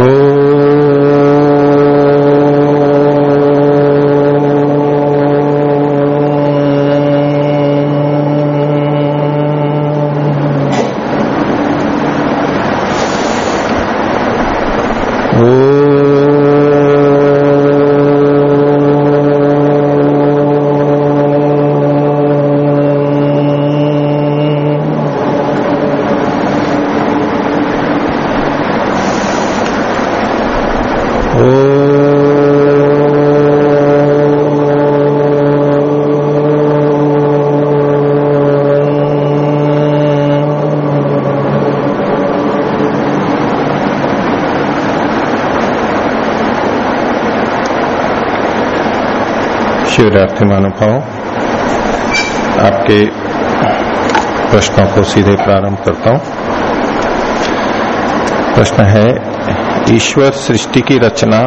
Oh. Shivratri महानुभाव आपके प्रश्नों को सीधे प्रारंभ करता हूँ। प्रश्न है, ईश्वर सृष्टि की रचना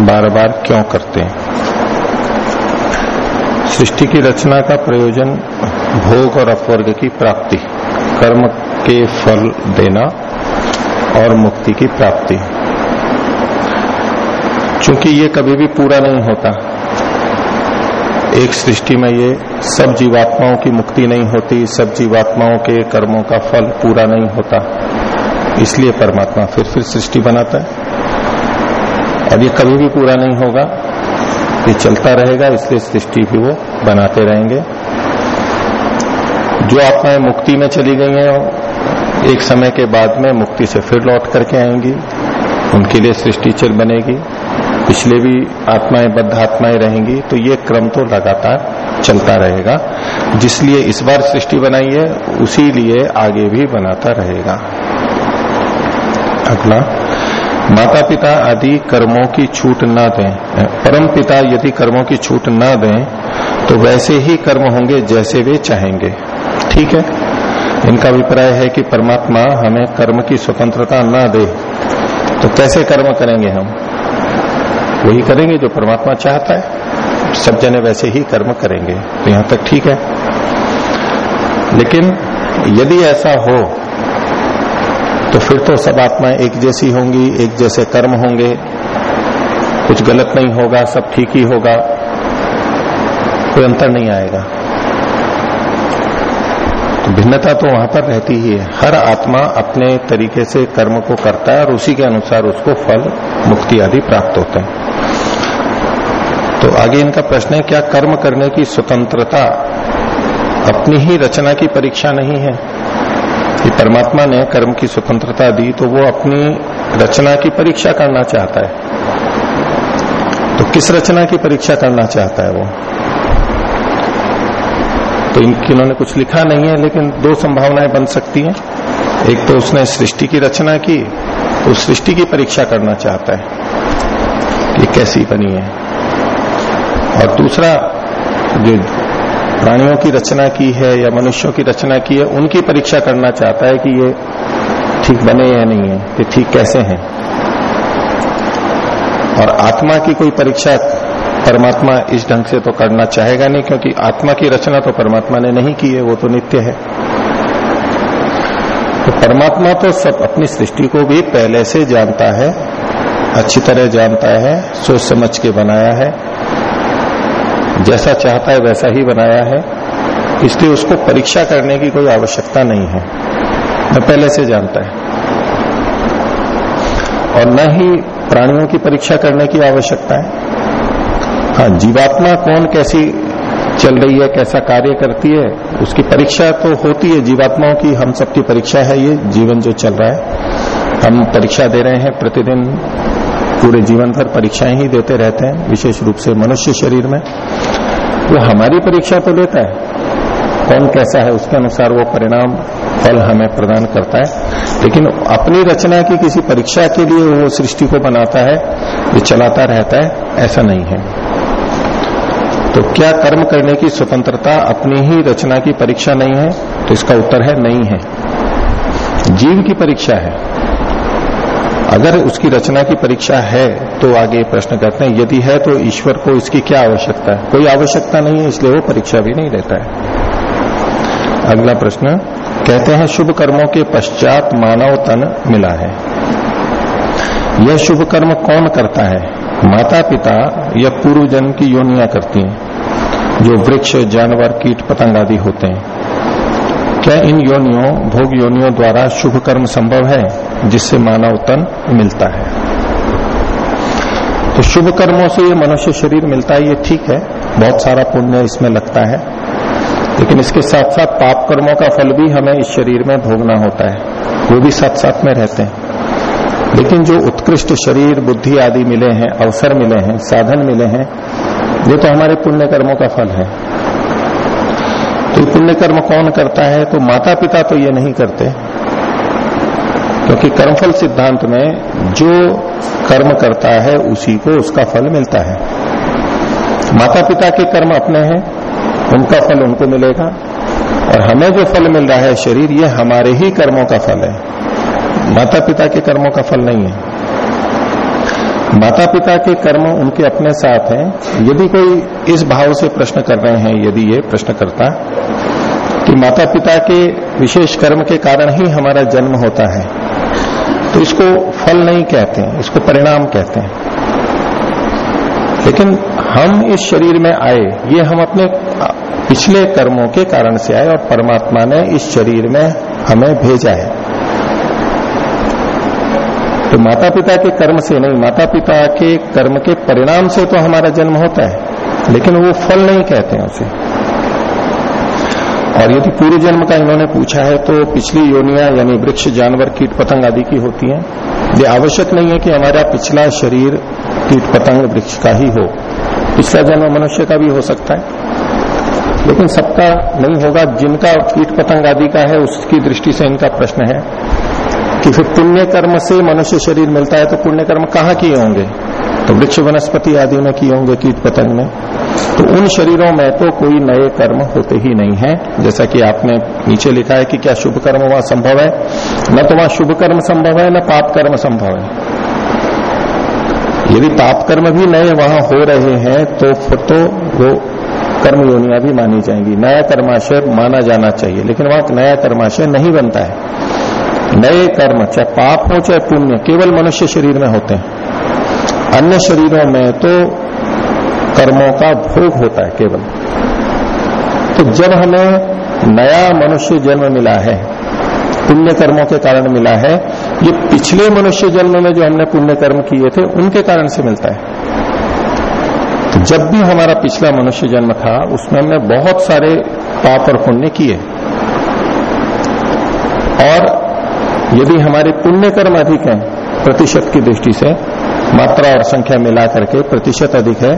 बार बार क्यों करते हैं? सृष्टि की रचना का प्रयोजन भोग और अपवर्ग की प्राप्ति, कर्म के फल देना और मुक्ति की प्राप्ति। चूँकि ये कभी भी पूरा नहीं होता एक सृष्टि में ये सब जीवात्माओं की मुक्ति नहीं होती, सब जीवात्माओं के कर्मों का फल पूरा नहीं होता। इसलिए परमात्मा फिर फिर सृष्टि बनाता है। और ये कभी भी पूरा नहीं होगा, ये चलता रहेगा, इसलिए सृष्टि भी वो बनाते रहेंगे। जो आत्माएँ मुक्ति में चली गई हैं, एक समय के बाद में मुक्ति से फिर लौट करके आएँगी। उनके लिए सृष्टि चल बनेगी। पिछले भी आत्माएँ बद्ध आत्माएँ रहेंगी तो ये क्रम तो लगातार चलता रहेगा। जिसलिए इस बार सृष्टि बनाई है, उसी लिए आगे भी बनाता रहेगा। अगला माता पिता आदि कर्मों की छूट न दें। परम पिता यदि कर्मों की छूट न दें तो वैसे ही कर्म होंगे जैसे वे चाहेंगे। ठीक है? इनका अभिप्राय है कि परमात्मा हमें कर्म की स्वतंत्रता न दे। तो कैसे कर्म करेंगे हम? वही करेंगे जो परमात्मा चाहता है। सब जने वैसे ही कर्म करेंगे। तो यहाँ तक ठीक है। लेकिन यदि ऐसा हो तो फिर तो सब आत्माएँ एक जैसी होंगी, एक जैसे कर्म होंगे। कुछ गलत नहीं होगा, सब ठीक ही होगा। कोई अंतर नहीं आएगा। तो भिन्नता तो वहाँ पर रहती ही है। हर आत्मा अपने तरीके से कर्म को करता है और उसी के अनुसार उसको फल, मुक्ति आदि प्राप्त होते हैं। तो आगे इनका प्रश्न है, क्या कर्म करने की स्वतंत्रता अपनी ही रचना की परीक्षा नहीं है? कि परमात्मा ने कर्म की स्वतंत्रता दी तो वो अपनी रचना की परीक्षा करना चाहता है। तो किस रचना की परीक्षा करना चाहता है वो? तो इनकी इन्होंने कुछ लिखा नहीं है, लेकिन दो संभावनाएँ बन सकती हैं। एक तो उसने सृष्टि की रचना की तो सृष्टि की परीक्षा करना चाहता है कि कैसी बनी है। और दूसरा, जो प्राणियों की रचना की है या मनुष्यों की रचना की है, उनकी परीक्षा करना चाहता है कि ये ठीक बने या नहीं है ये ठीक कैसे हैं। और आत्मा की कोई परीक्षा परमात्मा इस ढंग से तो करना चाहेगा नहीं, क्योंकि आत्मा की रचना तो परमात्मा ने नहीं की है, वो तो नित्य है। तो परमात्मा तो सब अपनी सृष्टि को भी पहले से जानता है, अच्छी तरह जानता है, सोच समझ के बनाया है जैसा चाहता है वैसा ही बनाया है। इसलिए उसको परीक्षा करने की कोई आवश्यकता नहीं है। न पहले से जानता है। और न ही प्राणियों की परीक्षा करने की आवश्यकता है। हाँ जीवात्मा कौन कैसी चल रही है, कैसा कार्य करती है, उसकी परीक्षा तो होती है। जीवात्माओं की हम सबकी परीक्षा है, ये जीवन जो चल रहा है। हम परीक्षा दे रहे हैं, प्रतिदिन पूरे जीवन भर परीक्षाएँ ही देते रहते हैं, विशेष रूप से मनुष्य शरीर में। वो हमारी परीक्षा तो लेता है। कौन कैसा है, उसके अनुसार वो परिणाम, फल हमें प्रदान करता है। लेकिन अपनी रचना की किसी परीक्षा के लिए वो सृष्टि को बनाता है, ये चलाता रहता है, ऐसा नहीं है। तो क्या कर्म करने की स्वतंत्रता अपनी ही रचना की परीक्षा नहीं है? तो इसका उत्तर है, नहीं है। जीव की परीक्षा है। अगर उसकी रचना की परीक्षा है तो आगे प्रश्न करते हैं, यदि है तो ईश्वर को इसकी क्या आवश्यकता है? कोई आवश्यकता नहीं है, इसलिए वो परीक्षा भी नहीं लेता है। अगला प्रश्न, कहते हैं, शुभ कर्मों के पश्चात मानव तन मिला है। यह शुभ कर्म कौन करता है? माता पिता या पूर्व जन्म की योनिया करती हैं, जो वृक्ष, जानवर, कीट, पतंग आदि होते हैं। क्या इन योनियों, भोग योनियों द्वारा शुभ कर्म संभव है? जिससे मानव तन मिलता है। तो शुभ कर्मों से ये मनुष्य शरीर मिलता है, ये ठीक है। बहुत सारा पुण्य इसमें लगता है। लेकिन इसके साथ साथ पाप कर्मों का फल भी हमें इस शरीर में भोगना होता है। वो भी साथ साथ में रहते हैं। लेकिन जो उत्कृष्ट शरीर, बुद्धि आदि मिले हैं, अवसर मिले हैं, साधन मिले हैं, वो तो हमारे पुण्य कर्मों का फल है। तो पुण्य कर्म कौन करता है? तो माता पिता तो ये नहीं करते। क्योंकि कर्मफल सिद्धांत में जो कर्म करता है, उसी को उसका फल मिलता है। माता पिता के कर्म अपने हैं, उनका फल उनको मिलेगा। और हमें जो फल मिल रहा है शरीर, ये हमारे ही कर्मों का फल है। माता पिता के कर्मों का फल नहीं है। माता पिता के कर्म उनके अपने साथ हैं। यदि कोई इस भाव से प्रश्न कर रहे हैं, यदि ये प्रश्न करता कि माता पिता के विशेष कर्म के कारण ही हमारा जन्म होता है। तो इसको फल नहीं कहते हैं, इसको परिणाम कहते हैं। लेकिन हम इस शरीर में आए, ये हम अपने पिछले कर्मों के कारण से आए और परमात्मा ने इस शरीर में हमें भेजा है। तो माता पिता के कर्म से नहीं माता पिता के कर्म के परिणाम से तो हमारा जन्म होता है, लेकिन वो फल नहीं कहते हैं उसे। और यदि पूर्व जन्म का इन्होंने पूछा है तो पिछली योनिया, यानी वृक्ष, जानवर, कीट पतंग आदि की होती हैं। ये आवश्यक नहीं है कि हमारा पिछला शरीर कीट पतंग, वृक्ष का ही हो। पिछला जन्म मनुष्य का भी हो सकता है। लेकिन सबका नहीं होगा। जिनका कीट पतंग आदि का है, उसकी दृष्टि से इनका प्रश्न है कि फिर पुण्य कर्म से मनुष्य शरीर मिलता है तो पुण्य कर्म कहाँ किए होंगे? तो वृक्ष, वनस्पति आदि में किए होंगे कीट पतंग में। तो उन शरीरों में तो कोई नए कर्म होते ही नहीं है। जैसा कि आपने नीचे लिखा है कि क्या शुभ कर्म वहाँ संभव है? न तो वहाँ शुभ कर्म संभव है, न पाप कर्म संभव है। यदि पाप कर्म भी नए वहाँ हो रहे हैं तो फिर तो वो कर्म योनिया भी मानी जाएँगी। नया कर्माशय माना जाना चाहिए, लेकिन वहाँ नया कर्माशय नहीं बनता है। नए कर्म, चाहे पाप हो, चाहे पुण्य, केवल मनुष्य शरीर में होते हैं। अन्य शरीरों में तो कर्मों का भोग होता है केवल। तो जब हमें नया मनुष्य जन्म मिला है, पुण्य कर्मों के कारण मिला है, ये पिछले मनुष्य जन्म में जो हमने पुण्य कर्म किए थे, उनके कारण से मिलता है। तो जब भी हमारा पिछला मनुष्य जन्म था, उसमें हमने बहुत सारे पाप और पुण्य किए। और यदि हमारे पुण्य कर्म अधिक है, प्रतिशत की दृष्टि से, मात्रा और संख्या मिला करके प्रतिशत अधिक है।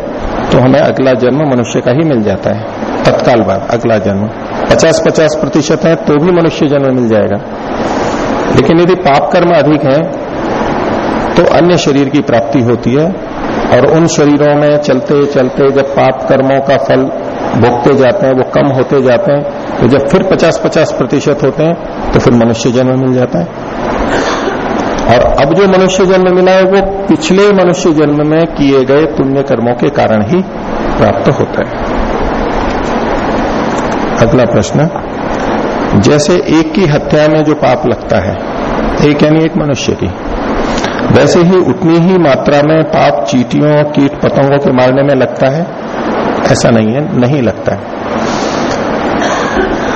तो हमें अगला जन्म मनुष्य का ही मिल जाता है। तत्काल बाद, अगला जन्म। 50-50 प्रतिशत है तो भी मनुष्य जन्म मिल जाएगा। लेकिन यदि पाप कर्म अधिक है तो अन्य शरीर की प्राप्ति होती है और उन शरीरों में चलते चलते जब पाप कर्मों का फल भोगते जाते हैं, वो कम होते जाते हैं तो जब फिर 50-50 प्रतिशत होते हैं तो फिर मनुष्य जन्म मिल जाता है। और अब जो मनुष्य जन्म मिला है, वो पिछले मनुष्य जन्म में किए गए पुण्य कर्मों के कारण ही प्राप्त होता है। अगला प्रश्न, जैसे एक की हत्या में जो पाप लगता है, एक यानी एक मनुष्य की, वैसे ही उतनी ही मात्रा में पाप चीटियों, कीट पतंगों के मारने में लगता है? ऐसा नहीं है, नहीं लगता है।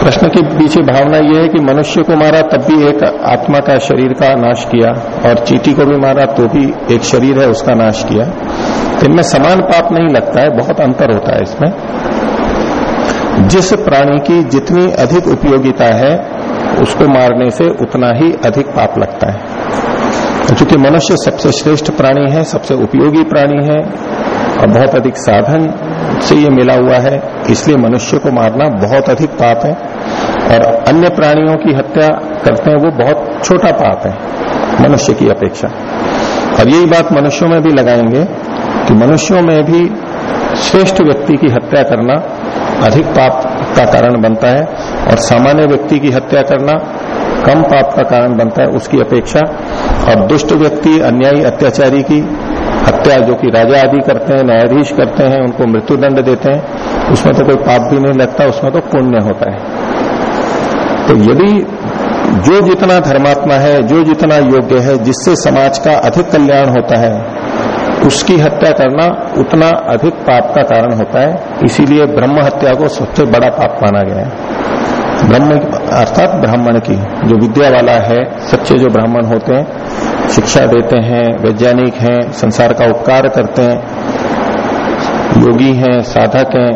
प्रश्न के पीछे भावना यह है कि मनुष्य को मारा तब भी एक आत्मा का शरीर का नाश किया और चीटी को भी मारा तो भी एक शरीर है, उसका नाश किया। तो इनमें समान पाप नहीं लगता है, बहुत अंतर होता है इसमें। जिस प्राणी की जितनी अधिक उपयोगिता है, उसको मारने से उतना ही अधिक पाप लगता है। क्योंकि मनुष्य सबसे श्रेष्ठ प्राणी है, सबसे उपयोगी प्राणी है, और बहुत अधिक साधन से ये मिला हुआ है। इसलिए मनुष्य को मारना बहुत अधिक पाप है और अन्य प्राणियों की हत्या करते हैं वो बहुत छोटा पाप है, मनुष्य की अपेक्षा। और यही बात मनुष्यों में भी लगाएँगे कि मनुष्यों में भी श्रेष्ठ व्यक्ति की हत्या करना अधिक पाप का कारण बनता है और सामान्य व्यक्ति की हत्या करना कम पाप का कारण बनता है उसकी अपेक्षा। और दुष्ट व्यक्ति, अन्यायी, अत्याचारी की हत्या जो कि राजा आदि करते हैं, न्यायाधीश करते हैं, उनको मृत्युदंड देते हैं, उसमें तो कोई पाप भी नहीं लगता, उसमें तो पुण्य होता है। तो यदि जो जितना धर्मात्मा है, जो जितना योग्य है, जिससे समाज का अधिक कल्याण होता है, उसकी हत्या करना उतना अधिक पाप का कारण होता है। इसीलिए ब्रह्म हत्या को सबसे बड़ा पाप माना गया है। ब्रह्म, अर्थात ब्राह्मण की, जो विद्या वाला है, सच्चे जो ब्राह्मण होते हैं शिक्षा देते हैं, वैज्ञानिक हैं, संसार का उपकार करते हैं, योगी हैं, साधक हैं,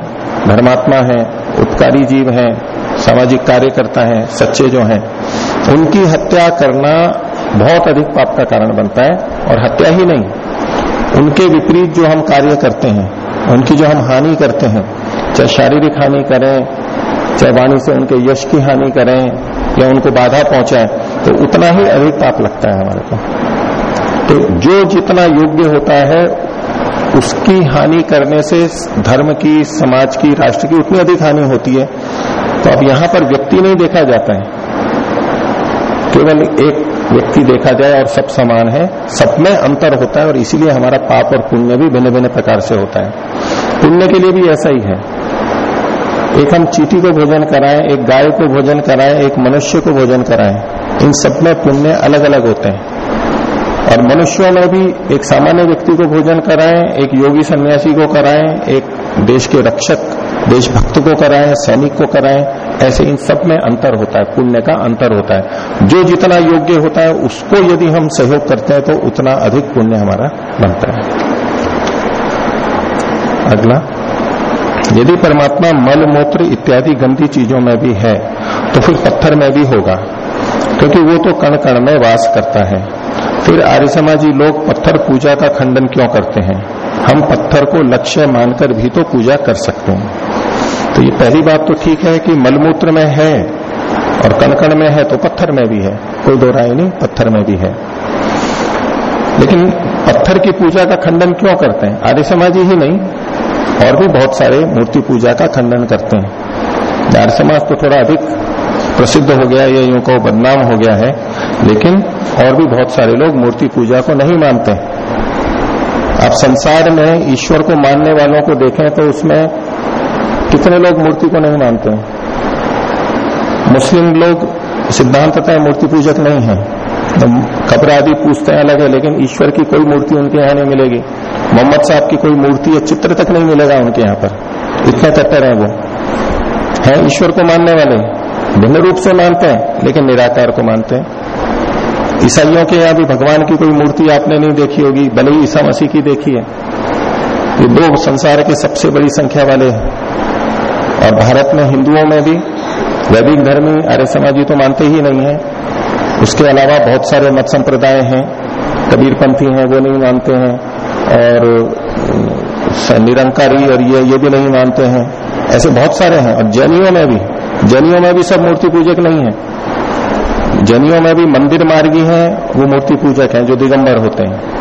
धर्मात्मा हैं, उपकारी जीव हैं, सामाजिक कार्य करता है, सच्चे जो हैं, उनकी हत्या करना बहुत अधिक पाप का कारण बनता है और हत्या ही नहीं, उनके विपरीत जो हम कार्य करते हैं, उनकी जो हम हानि करते हैं, चाहे शारीरिक हानि करें, चाहे वाणी से उनके यश की हानि करें या उनको बाधा पहुँचाए तो उतना ही अधिक पाप लगता है हमारे को। तो जो जितना योग्य होता है, उसकी हानि करने से धर्म की, समाज की, राष्ट्र की उतनी अधिक हानि होती है। तो अब यहाँ पर व्यक्ति नहीं देखा जाता है। केवल एक व्यक्ति देखा जाए और सब समान है, सब में अंतर होता है और इसीलिए हमारा पाप और पुण्य भी भिन्न भिन्न प्रकार से होता है। पुण्य के लिए भी ऐसा ही है। एक हम चीटी को भोजन कराएँ, एक गाय को भोजन कराएँ, एक मनुष्य को भोजन कराएँ, इन सब में पुण्य अलग अलग होते हैं। और मनुष्यों में भी एक सामान्य व्यक्ति को भोजन कराएँ, एक योगी सन्यासी को कराएँ, एक देश के रक्षक, देशभक्त को कराएँ, सैनिक को कराएँ, ऐसे इन सब में अंतर होता है, पुण्य का अंतर होता है। जो जितना योग्य होता है, उसको यदि हम सहयोग करते हैं तो उतना अधिक पुण्य हमारा बनता है। अगला, यदि परमात्मा मल, मूत्र इत्यादि गंदी चीज़ों में भी है तो फिर पत्थर में भी होगा, क्योंकि वो तो कण कण में वास करता है। फिर आर्य समाजी लोग पत्थर पूजा का खंडन क्यों करते हैं? हम पत्थर को लक्ष्य मानकर भी तो पूजा कर सकते हैं। तो ये पहली बात तो ठीक है कि मलमूत्र में है और कणकण में है तो पत्थर में भी है। कोई दो नहीं, पत्थर में भी है। लेकिन पत्थर की पूजा का खंडन क्यों करते हैं? आर्य समाजी ही नहीं, और भी बहुत सारे मूर्ति पूजा का खंडन करते हैं। आर्य समाज तो थोड़ा अधिक प्रसिद्ध हो गया, या यूँ को बदनाम हो गया है, लेकिन और भी बहुत सारे लोग मूर्ति पूजा को नहीं मानते आप संसार में ईश्वर को मानने वालों को देखें तो उसमें कितने लोग मूर्ति को नहीं मानते हैं? मुस्लिम लोग सिद्धांततः मूर्ति पूजक नहीं है। खबर आदि पूछते हैं अलग है, लेकिन ईश्वर की कोई मूर्ति उनके यहाँ नहीं मिलेगी। मोहम्मद साहब की कोई मूर्ति या चित्र तक नहीं मिलेगा उनके यहाँ पर। इतने कट्टर है वो। है ईश्वर को मानने वाले। भिन्न रूप से मानते हैं, लेकिन निराकार को मानते हैं। ईसाइयों के यहाँ भी भगवान की कोई मूर्ति आपने नहीं देखी होगी, भले ही ईसा मसीह की देखी है। ये दो संसार के सबसे बड़ी संख्या वाले हैं। और भारत में हिंदुओं में भी, वैदिक धर्मी आर्य समाजी तो मानते ही नहीं है। उसके अलावा बहुत सारे मत संप्रदाय हैं, कबीरपंथी हैं, वो नहीं मानते हैं। और निरंकारी और ये ये भी नहीं मानते हैं। ऐसे बहुत सारे हैं, और जैनियों में भी। जैनियों में भी सब मूर्ति पूजक नहीं है। जैनियों में भी मंदिर मार्गी हैं, वो मूर्ति पूजक हैं, जो दिगंबर होते हैं।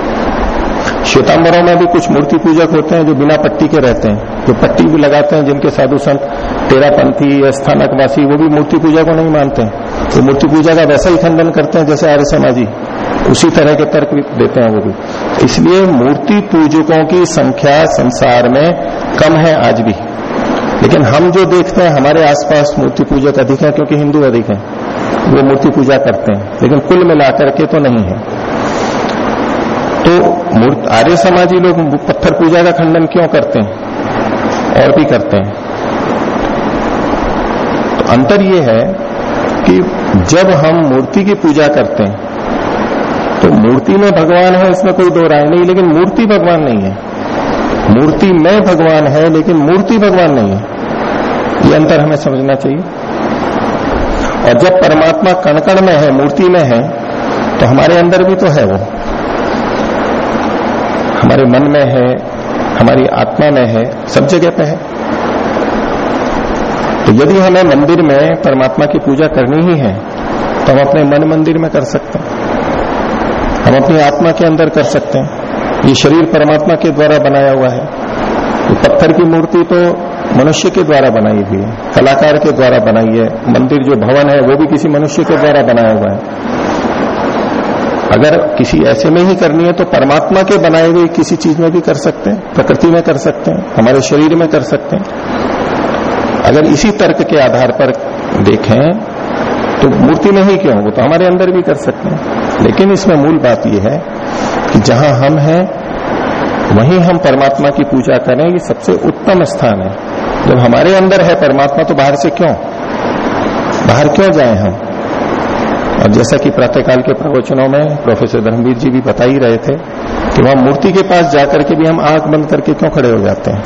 श्वेतांबरों में भी कुछ मूर्ति पूजक होते हैं, जो बिना पट्टी के रहते हैं। जो पट्टी भी लगाते हैं, जिनके साधु संत टेरापंथी या स्थानकवासी वो भी मूर्ति पूजा को नहीं मानते हैं। तो मूर्ति पूजा का वैसा ही खंडन करते हैं, जैसे आर्य समाजी उसी तरह के तर्क देते हैं वो भी। इसलिए मूर्ति पूजकों की संख्या संसार में कम है आज भी। लेकिन हम जो देखते हैं, हमारे आसपास मूर्ति पूजक अधिक है क्योंकि हिंदू अधिक है। वो मूर्ति पूजा करते हैं, लेकिन कुल मिलाकर के तो नहीं है। तो आर्य समाजी लोग पत्थर पूजा का खंडन क्यों करते हैं? और भी करते हैं। तो अंतर ये है कि जब हम मूर्ति की पूजा करते हैं तो मूर्ति में भगवान है इसमें कोई दो राय नहीं, लेकिन मूर्ति भगवान नहीं है। मूर्ति में भगवान है, लेकिन मूर्ति भगवान नहीं है। ये अंतर हमें समझना चाहिए। और जब परमात्मा कणकण में है, मूर्ति में है तो हमारे अंदर भी तो है वो। हमारे मन में है, हमारी आत्मा में है, सब जगह पे है। तो यदि हमें मंदिर में परमात्मा की पूजा करनी ही है तो हम अपने मन मंदिर में कर सकते हैं। हम अपनी आत्मा के अंदर कर सकते हैं। ये शरीर परमात्मा के द्वारा बनाया हुआ है। तो पत्थर की मूर्ति तो मनुष्य के द्वारा बनाई हुई है, कलाकार के द्वारा बनाई है, मंदिर जो भवन है वो भी किसी मनुष्य के द्वारा बनाया हुआ है। अगर किसी ऐसे में ही करनी है तो परमात्मा के बनाए हुए किसी चीज़ में भी कर सकते हैं, प्रकृति में कर सकते हैं, हमारे शरीर में कर सकते हैं। अगर इसी तर्क के आधार पर देखें तो मूर्ति में ही क्यों? वो तो हमारे अंदर भी कर सकते हैं। लेकिन इसमें मूल बात यह है जहाँ हम हैं, वहीं हम परमात्मा की पूजा करें, ये सबसे उत्तम स्थान है। जब हमारे अंदर है परमात्मा तो बाहर से क्यों? बाहर क्यों जाए हम? और जैसा कि प्रातःकाल के प्रवचनों में प्रोफेसर धर्मवीर जी भी बता ही रहे थे कि वहाँ मूर्ति के पास जाकर के भी हम आँख बंद करके क्यों खड़े हो जाते हैं?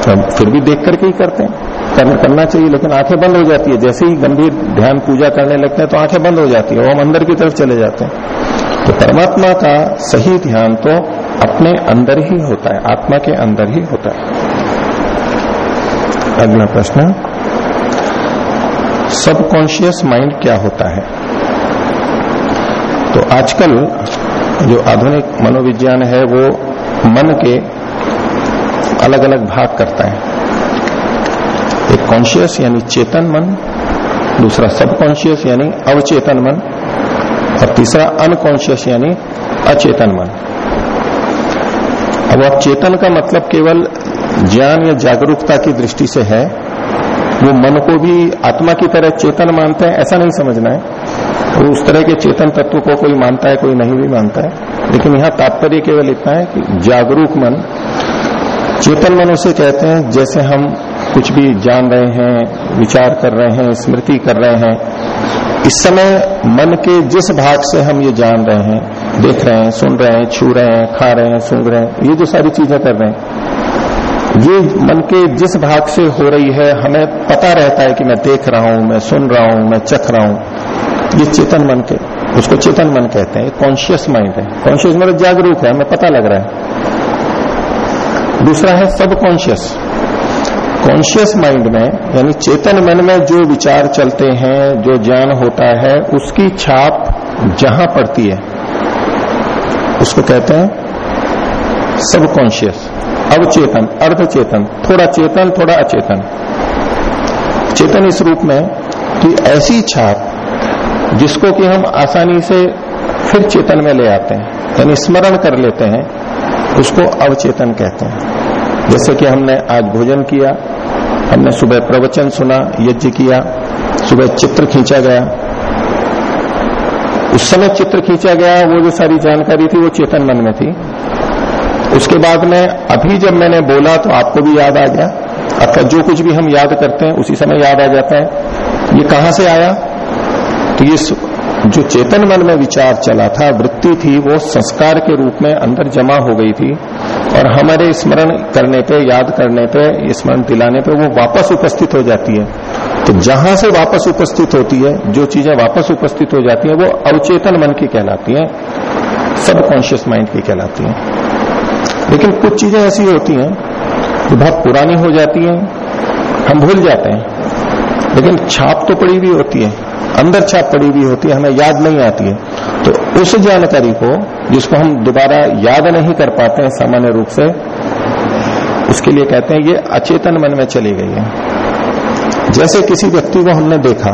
तो फिर भी देख करके ही करते हैं। करना चाहिए, लेकिन आँखें बंद हो जाती है। जैसे ही गंभीर ध्यान पूजा करने लगते हैं तो आँखें बंद हो जाती है वो हम अंदर की तरफ़ चले जाते हैं। तो परमात्मा का सही ध्यान तो अपने अंदर ही होता है, आत्मा के अंदर ही होता है। अगला प्रश्न, सबकॉन्शियस माइंड क्या होता है? तो आजकल जो आधुनिक मनोविज्ञान है, वो मन के अलग अलग भाग करता है। एक कॉन्शियस यानी चेतन मन, दूसरा सबकॉन्शियस यानी अवचेतन मन और तीसरा अनकॉन्शियस यानी अचेतन मन। अब अब चेतन का मतलब केवल ज्ञान या जागरूकता की दृष्टि से है। वो मन को भी आत्मा की तरह चेतन मानते हैं, ऐसा नहीं समझना है। वो उस तरह के चेतन तत्व को कोई मानता है, कोई नहीं भी मानता है। लेकिन यहाँ तात्पर्य केवल इतना है कि जागरूक मन, चेतन मन उसे कहते हैं जैसे हम कुछ भी जान रहे हैं, विचार कर रहे हैं, स्मृति कर रहे हैं इस समय मन के जिस भाग से हम ये जान रहे हैं, देख रहे हैं, सुन रहे हैं, छू रहे हैं, खा रहे हैं, सूंघ रहे हैं, ये जो सारी चीज़ें कर रहे हैं, ये मन के जिस भाग से हो रही है, हमें पता रहता है कि मैं देख रहा हूँ, मैं सुन रहा हूँ, मैं चख रहा हूँ। ये चेतन मन के, उसको चेतन मन कहते हैं कॉन्शियस माइंड है। कॉन्शियस मतलब जागरूक है, हमें पता लग रहा है। दूसरा है सब कॉन्शियस कॉन्शियस माइंड में, यानी चेतन मन में जो विचार चलते हैं, जो ज्ञान होता है, उसकी छाप जहाँ पड़ती है। उसको कहते हैं सब कॉन्शियस अवचेतन अर्धचेतन थोड़ा चेतन, थोड़ा अचेतन। चेतन इस रूप में कि ऐसी छाप जिसको कि हम आसानी से फिर चेतन में ले आते हैं, यानी स्मरण कर लेते हैं, उसको अवचेतन कहते हैं। जैसे कि हमने आज भोजन किया, हमने सुबह प्रवचन सुना, यज्ञ किया, सुबह चित्र खींचा गया। उस समय चित्र खींचा गया, वो जो सारी जानकारी थी वो चेतन मन में थी। उसके बाद में अभी जब मैंने बोला तो आपको भी याद आ गया। अर्थात जो कुछ भी हम याद करते हैं, उसी समय याद आ जाता है। ये कहाँ से आया? तो ये जो चेतन मन में विचार चला था, वृत्ति थी, वो संस्कार के रूप में अंदर जमा हो गई थी। और हमारे स्मरण करने पे, याद करने पे, स्मरण दिलाने पे वो वापस उपस्थित हो जाती है। तो जहाँ से वापस उपस्थित होती है, जो चीज़ें वापस उपस्थित हो जाती है, वो अवचेतन मन की कहलाती है सब कॉन्शियस माइंड की कहलाती है। लेकिन कुछ चीज़ें ऐसी होती हैं, जो बहुत पुरानी हो जाती हैं, हम भूल जाते हैं। लेकिन छाप तो पड़ी हुई होती है, अंदर छाप पड़ी हुई होती है, हमें याद नहीं आती है। तो उस जानकारी को, जिसको हम दोबारा याद नहीं कर पाते हैं, सामान्य रूप से, उसके लिए कहते हैं ये अचेतन मन में चली गई है। जैसे किसी व्यक्ति को हमने देखा,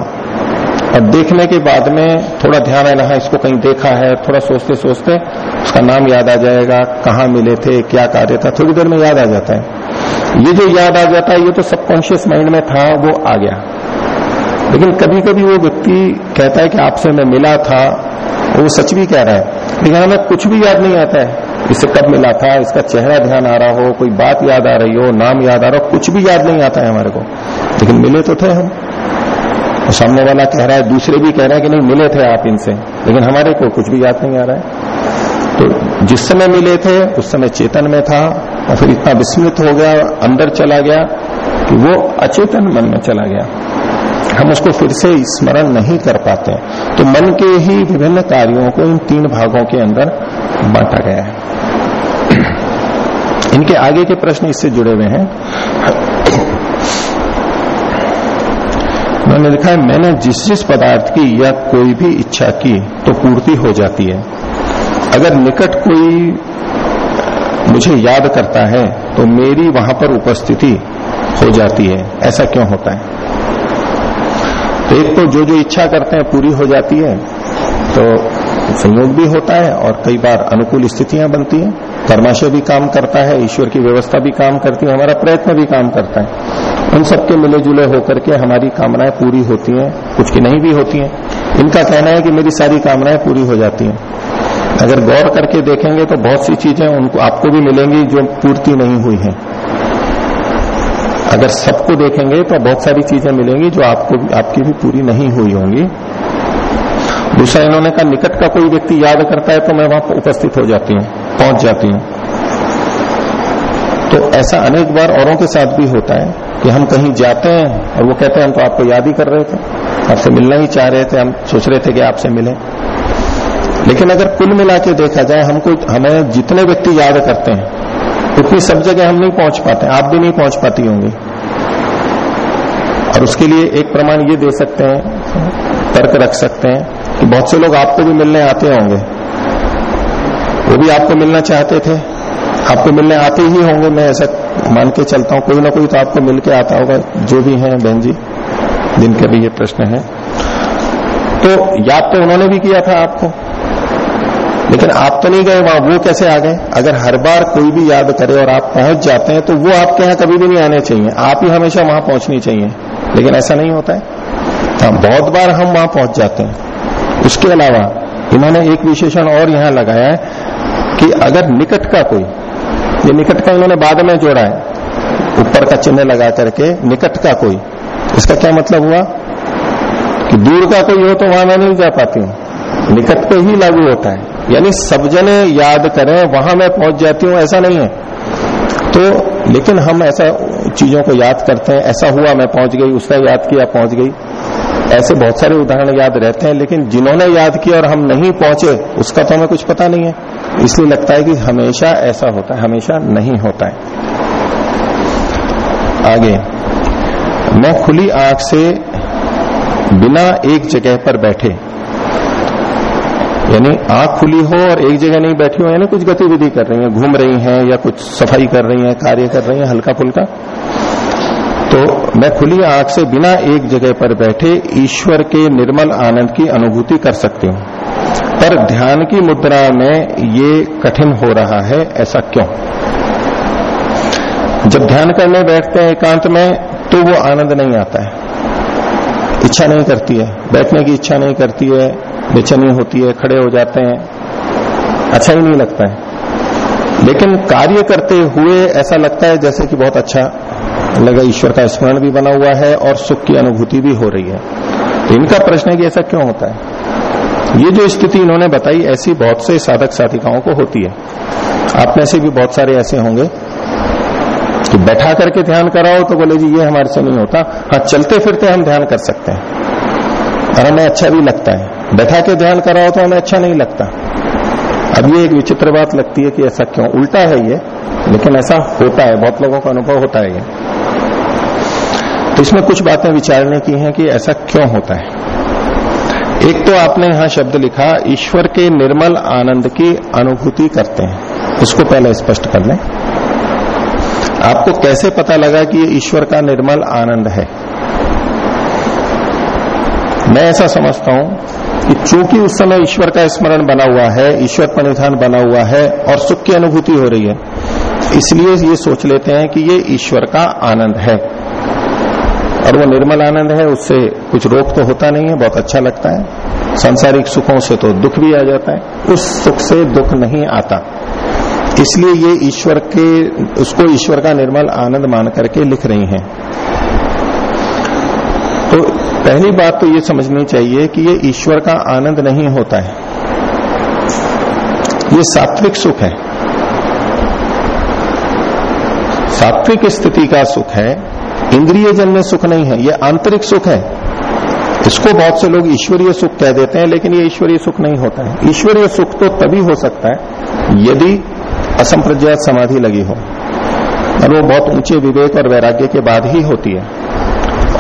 और देखने के बाद में थोड़ा ध्यान है ना इसको कहीं देखा है, थोड़ा सोचते सोचते उसका नाम याद आ जाएगा, कहाँ मिले थे, क्या कार्य था, थोड़ी देर में याद आ जाता है। ये जो याद आ जाता है, ये तो सबकॉन्शियस माइंड में था, वो आ गया। लेकिन कभी कभी वो व्यक्ति कहता है कि आपसे मैं मिला था, वो सच भी कह रहा है। लेकिन हमें कुछ भी याद नहीं आता है इससे कब मिला था, इसका चेहरा ध्यान आ रहा हो, कोई बात याद आ रही हो, नाम याद आ रहा हो, कुछ भी याद नहीं आता है हमारे को। लेकिन मिले तो थे हम। और सामने वाला कह रहा है, दूसरे भी कह रहे हैं कि नहीं, मिले थे आप इनसे। लेकिन हमारे को कुछ भी याद नहीं आ रहा है। तो जिस समय मिले थे, उस समय चेतन में था, और फिर इतना विस्मृत हो गया, अंदर चला गया, कि वो अचेतन मन में चला गया। हम उसको फिर से स्मरण नहीं कर पाते। तो मन के ही विभिन्न कार्यों को इन तीन भागों के अंदर बांटा गया है। इनके आगे के प्रश्न इससे जुड़े हुए हैं। मैंने लिखा है, मैंने जिस जिस पदार्थ की या कोई भी इच्छा की तो पूर्ति हो जाती है। अगर निकट कोई मुझे याद करता है तो मेरी वहाँ पर उपस्थिति हो जाती है। ऐसा क्यों होता है? तो एक तो जो जो इच्छा करते हैं पूरी हो जाती है तो संयोग भी होता है और कई बार अनुकूल स्थितियाँ बनती हैं। कर्माशय भी काम करता है, ईश्वर की व्यवस्था भी काम करती है, हमारा प्रयत्न भी काम करता है। उन सबके मिले जुले होकर के हमारी कामनाएँ पूरी होती हैं, कुछ की नहीं भी होती हैं। इनका कहना है कि मेरी सारी कामनाएँ पूरी हो जाती हैं। अगर गौर करके देखेंगे तो बहुत सी चीज़ें उनको आपको भी मिलेंगी जो पूर्ति नहीं हुई हैं। अगर सबको देखेंगे तो बहुत सारी चीज़ें मिलेंगी जो आपको, आपकी भी पूरी नहीं हुई होंगी। दूसरा, इन्होंने कहा, निकट का कोई व्यक्ति याद करता है तो मैं वहाँ उपस्थित हो जाती हूँ, पहुँच जाती हूँ। तो ऐसा अनेक बार औरों के साथ भी होता है कि हम कहीं जाते हैं और वो कहते हैं, हम तो आपको याद ही कर रहे थे, आपसे मिलना ही चाह रहे थे, हम सोच रहे थे कि आपसे मिले। लेकिन अगर कुल मिला के देखा जाए हमको हमें जितने व्यक्ति याद करते हैं उतनी सब जगह हम नहीं पहुँच पाते, आप भी नहीं पहुँच पाती होंगी। और उसके लिए एक प्रमाण ये दे सकते हैं, तर्क रख सकते हैं कि बहुत से लोग आपको भी मिलने आते होंगे। वो भी आपको मिलना चाहते थे। आपको मिलने आते ही होंगे, मैं ऐसा मान के चलता हूँ, कोई ना कोई तो आपको मिल के आता होगा, जो भी है बहन जी, जिनके भी ये प्रश्न है। तो याद तो उन्होंने भी किया था आपको। लेकिन आप तो नहीं गए वहाँ, वो कैसे आ गए? अगर हर बार कोई भी याद करे और आप पहुँच जाते हैं तो वो आपके यहाँ कभी भी नहीं आने चाहिए। आप ही हमेशा वहाँ पहुंचनी चाहिए। लेकिन ऐसा नहीं होता है। हाँ बहुत बार हम वहाँ पहुँच जाते हैं। उसके अलावा इन्होंने एक विशेषण और यहाँ लगाया है कि अगर निकट का कोई, ये निकट का इन्होंने बाद में जोड़ा है, ऊपर का चिन्ह लगा करके निकट का कोई, इसका क्या मतलब हुआ? कि दूर का कोई हो तो वहाँ मैं नहीं जा पाती हूँ। निकट पे ही लागू होता है। यानी सब जने याद करें, वहाँ मैं पहुँच जाती हूँ, ऐसा नहीं है। तो लेकिन हम ऐसा चीज़ों को याद करते हैं, ऐसा हुआ, मैं पहुँच गई उसने याद किया, पहुँच गई। ऐसे बहुत सारे उदाहरण याद रहते हैं, लेकिन जिन्होंने याद किया और हम नहीं पहुँचे, उसका तो हमें कुछ पता नहीं है। इसलिए लगता है कि हमेशा ऐसा होता है, हमेशा नहीं होता है। आगे, मैं खुली आँख से बिना एक जगह पर बैठे यानी आँख खुली हो और एक जगह नहीं बैठी हो, यानी कुछ गतिविधि कर रही है, घूम रही हैं या कुछ सफ़ाई कर रही हैं, कार्य कर रही हैं हल्का फुल्का तो मैं खुली आँख से बिना एक जगह पर बैठे ईश्वर के निर्मल आनंद की अनुभूति कर सकती हूँ। पर ध्यान की मुद्रा में ये कठिन हो रहा है, ऐसा क्यों? जब ध्यान करने बैठते हैं एकांत में तो वो आनंद नहीं आता है। इच्छा नहीं करती है, बैठने की इच्छा नहीं करती है बेचैनी होती है, खड़े हो जाते हैं। अच्छा ही नहीं लगता है। लेकिन कार्य करते हुए ऐसा लगता है जैसे कि बहुत अच्छा लगा, ईश्वर का स्मरण भी बना हुआ है और सुख की अनुभूति भी हो रही है। तो इनका प्रश्न है कि ऐसा क्यों होता है? ये जो स्थिति इन्होंने बताई, ऐसी बहुत से साधक साधिकाओं को होती है। आप में से भी बहुत सारे ऐसे होंगे। कि बैठा करके ध्यान कराओ तो बोले जी, ये हमारे से नहीं होता। हाँ चलते फिरते हम ध्यान कर सकते हैं। और हमें अच्छा भी लगता है। बैठा के ध्यान कराओ तो हमें अच्छा नहीं लगता। अब ये एक विचित्र बात लगती है कि ऐसा क्यों? उल्टा है ये, लेकिन ऐसा होता है, बहुत लोगों का अनुभव होता है ये। तो इसमें कुछ बातें विचारने की हैं कि ऐसा क्यों होता है। एक तो आपने यहाँ शब्द लिखा, ईश्वर के निर्मल आनंद की अनुभूति करते हैं। उसको पहले स्पष्ट कर लें। आपको कैसे पता लगा कि ये ईश्वर का निर्मल आनंद है? मैं ऐसा समझता हूँ कि चूँकि उस समय ईश्वर का स्मरण बना हुआ है, ईश्वर परिधान बना हुआ है और सुख की अनुभूति हो रही है, इसलिए ये सोच लेते हैं कि ये ईश्वर का आनंद है। और वो निर्मल आनंद है, उससे कुछ रोग तो होता नहीं है, बहुत अच्छा लगता है। सांसारिक सुखों से तो दुख भी आ जाता है, उस सुख से दुख नहीं आता। इसलिए ये ईश्वर के, उसको ईश्वर का निर्मल आनंद मान करके लिख रही हैं। पहली बात तो ये समझनी चाहिए कि ये ईश्वर का आनंद नहीं होता है। ये सात्विक सुख है। सात्विक स्थिति का सुख है इंद्रिय जन्य सुख नहीं है, ये आंतरिक सुख है। इसको बहुत से लोग ईश्वरीय सुख कह देते हैं, लेकिन ये ईश्वरीय सुख नहीं होता है। ईश्वरीय सुख तो तभी हो सकता है यदि असंप्रज्ञात समाधि लगी हो। और वो बहुत ऊँचे विवेक और वैराग्य के बाद ही होती है।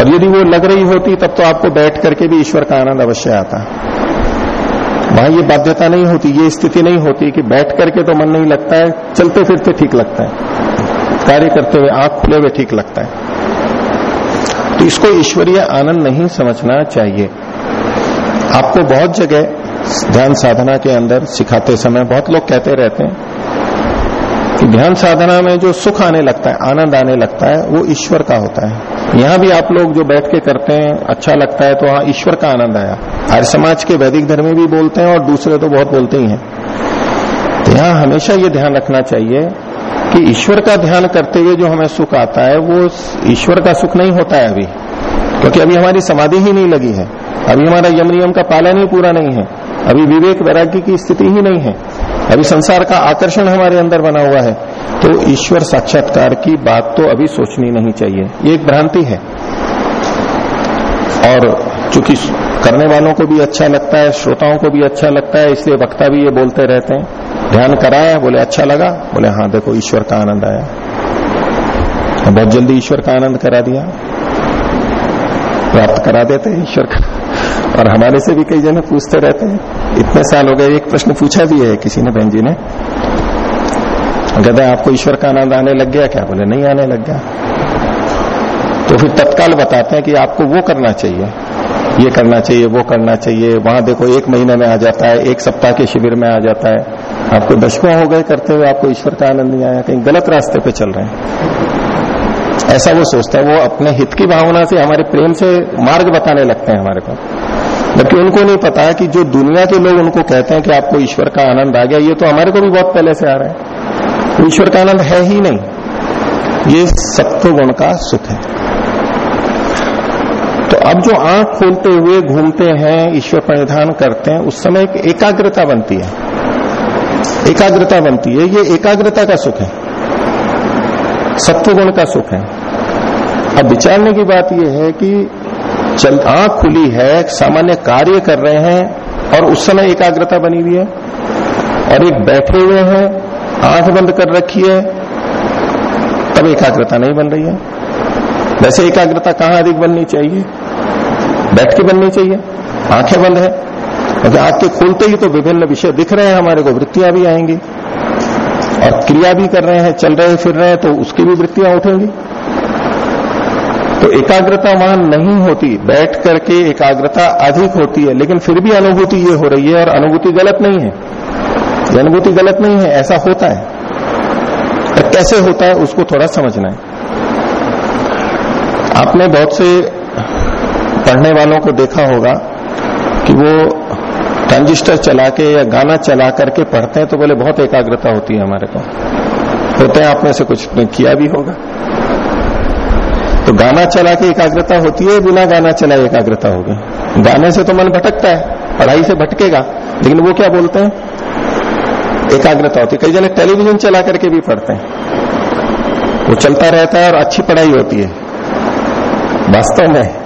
और यदि वो लग रही होती, तब तो आपको बैठ करके भी ईश्वर का आनंद अवश्य आता। वहाँ ये बाध्यता नहीं होती, ये स्थिति नहीं होती कि बैठ करके तो मन नहीं लगता है, चलते फिरते ठीक लगता है। कार्य करते हुए आँख खुले हुए ठीक लगता है। तो इसको ईश्वरीय आनंद नहीं समझना चाहिए। आपको बहुत जगह ध्यान साधना के अंदर सिखाते समय बहुत लोग कहते रहते हैं कि ध्यान साधना में जो सुख आने लगता है, आनंद आने लगता है, वो ईश्वर का होता है। यहाँ भी आप लोग जो बैठ के करते हैं अच्छा लगता है तो वहाँ ईश्वर का आनंद आया। हर समाज के वैदिक धर्म भी बोलते हैं और दूसरे तो बहुत बोलते ही हैं। तो यहाँ हमेशा ये ध्यान रखना चाहिए कि ईश्वर का ध्यान करते हुए जो हमें सुख आता है, वो ईश्वर का सुख नहीं होता है अभी। क्योंकि अभी हमारी समाधि ही नहीं लगी है। अभी हमारा यम नियम का पालन ही पूरा नहीं है। अभी विवेक, वैराग्य की स्थिति ही नहीं है। अभी संसार का आकर्षण हमारे अंदर बना हुआ है। तो ईश्वर साक्षात्कार की बात तो अभी सोचनी नहीं चाहिए। ये एक भ्रांति है। और चूँकि करने वालों को भी अच्छा लगता है, श्रोताओं को भी अच्छा लगता है, इसलिए वक्ता भी ये बोलते रहते हैं। ध्यान कराया, बोले अच्छा लगा। बोले हाँ देखो, ईश्वर का आनंद आया। बहुत जल्दी ईश्वर का आनंद करा दिया। प्राप्त करा देते हैं ईश्वर का। और हमारे से भी कई जने पूछते रहते हैं। इतने साल हो गए, एक प्रश्न पूछा भी है किसी ने, बहन जी ने। कहते आपको ईश्वर का आनंद आने लग गया क्या? बोले, नहीं आने लग गया। तो फिर तत्काल बताते हैं कि आपको वो करना चाहिए, ये करना चाहिए, वो करना चाहिए। वहाँ देखो, एक महीने में आ जाता है, एक सप्ताह के शिविर में आ जाता है। आपको दशकों हो गए करते हुए आपको ईश्वर का आनंद नहीं आया, कहीं गलत रास्ते पे चल रहे हैं। ऐसा वो सोचता है, वो अपने हित की भावना से, हमारे प्रेम से मार्ग बताने लगते हैं हमारे को। जबकि उनको नहीं पता कि जो दुनिया के लोग उनको कहते हैं कि आपको ईश्वर का आनंद आ गया, ये तो हमारे को भी बहुत पहले से आ रहा है। ईश्वर का आनंद है ही नहीं। ये सत्व गुण का सुख है। तो अब जो आँख खोलते हुए घूमते हैं, ईश्वर परिधान करते हैं, उस समय एक एकाग्रता बनती है। एकाग्रता बनती है। ये एकाग्रता का सुख है। सत्व गुण का सुख है। अब विचारने की बात यह है कि चल आँख खुली है, सामान्य कार्य कर रहे हैं और उस समय एकाग्रता बनी हुई है। और एक बैठे हुए हैं, आँख बंद कर रखी है, तब एकाग्रता नहीं बन रही है। वैसे एकाग्रता कहाँ अधिक बननी चाहिए? बैठ के बननी चाहिए। आँखें बंद है। क्योंकि आँख के खोलते ही तो विभिन्न विषय दिख रहे हैं, हमारे को वृत्तियाँ भी आएँगी। और क्रिया भी कर रहे हैं, चल रहे फिर रहे हैं तो उसकी भी वृत्तियाँ उठेंगी। तो एकाग्रता वहाँ नहीं होती। बैठ करके एकाग्रता अधिक होती है, लेकिन फिर भी अनुभूति ये हो रही है और अनुभूति गलत नहीं है। अनुभूति गलत नहीं है, ऐसा होता है। तो कैसे होता है, उसको थोड़ा समझना है। आपने बहुत से पढ़ने वालों को देखा होगा कि वो ट्रांजिस्टर चला के या गाना चला करके पढ़ते हैं तो बोले, बहुत एकाग्रता होती है हमारे को। होते हैं आप में से कुछ किया भी होगा। तो गाना चला के एकाग्रता होती है, बिना गाना चला एकाग्रता होगी गाने से तो मन भटकता है, पढ़ाई से भटकेगा, लेकिन वो क्या बोलते हैं? एकाग्रता होती है। कई जने टेलीविज़न चला करके भी पढ़ते हैं। वो चलता रहता है और अच्छी पढ़ाई होती है। वास्तव में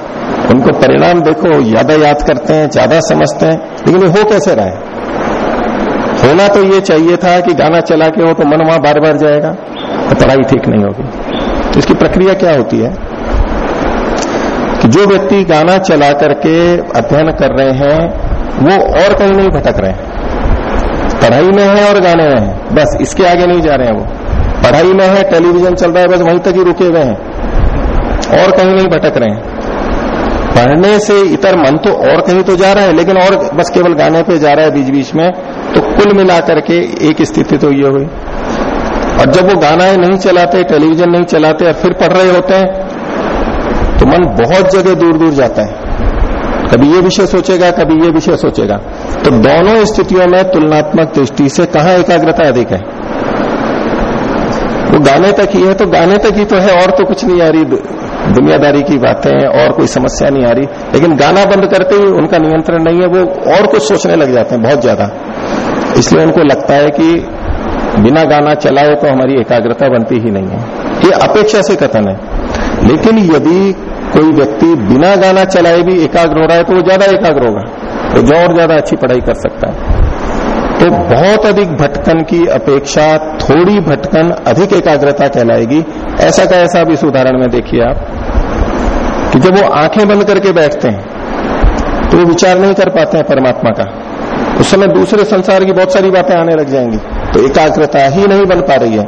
उनको परिणाम देखो, ज़्यादा याद करते हैं, ज़्यादा समझते हैं, लेकिन हो कैसे रहा है? होना तो ये चाहिए था कि गाना चला के हो तो मन वहाँ बार बार जाएगा तो पढ़ाई ठीक नहीं होगी। तो इसकी प्रक्रिया क्या होती है? कि जो व्यक्ति गाना चला करके अध्ययन कर रहे हैं, वो और कहीं नहीं भटक रहे हैं। पढ़ाई में है और गाने में है। बस, इसके आगे नहीं जा रहे हैं वो। पढ़ाई में है, टेलीविज़न चल रहा है, बस वहीं तक ही रुके हुए हैं। और कहीं नहीं भटक रहे हैं। पढ़ने से इतर मन तो और कहीं तो जा रहा है, लेकिन और बस केवल गाने पे जा रहा है बीच बीच में तो कुल मिलाकर के एक स्थिति तो ये हुई। और जब वो गाना है नहीं चलाते, टेलीविज़न नहीं चलाते और फिर पढ़ रहे होते हैं तो मन बहुत जगह दूर दूर जाता है। कभी ये विषय सोचेगा, कभी ये विषय सोचेगा। तो दोनों स्थितियों में तुलनात्मक दृष्टि से कहा एकाग्रता अधिक है? वो गाने तक ही है तो गाने तक ही तो है, और तो कुछ नहीं आ रही। दुनियादारी की बातें, और कोई समस्या नहीं आ रही। लेकिन गाना बंद करते ही उनका नियंत्रण नहीं है, वो और कुछ सोचने लग जाते हैं, बहुत ज़्यादा। इसलिए उनको लगता है कि बिना गाना चलाए तो हमारी एकाग्रता बनती ही नहीं है। ये अपेक्षा से कथन है। लेकिन यदि कोई व्यक्ति बिना गाना चलाए भी एकाग्र हो रहा है तो वो ज़्यादा एकाग्र होगा। तो जो और ज़्यादा अच्छी पढ़ाई कर सकता है। तो बहुत अधिक भटकन की अपेक्षा थोड़ी भटकन अधिक एकाग्रता कहलाएगी। ऐसा का ऐसा भी इस उदाहरण में देखिए आप, कि जब वो आँखें बंद करके बैठते हैं तो वो विचार नहीं कर पाते हैं परमात्मा का। उस समय दूसरे संसार की बहुत सारी बातें आने लग जाएँगी। तो एकाग्रता ही नहीं बन पा रही है।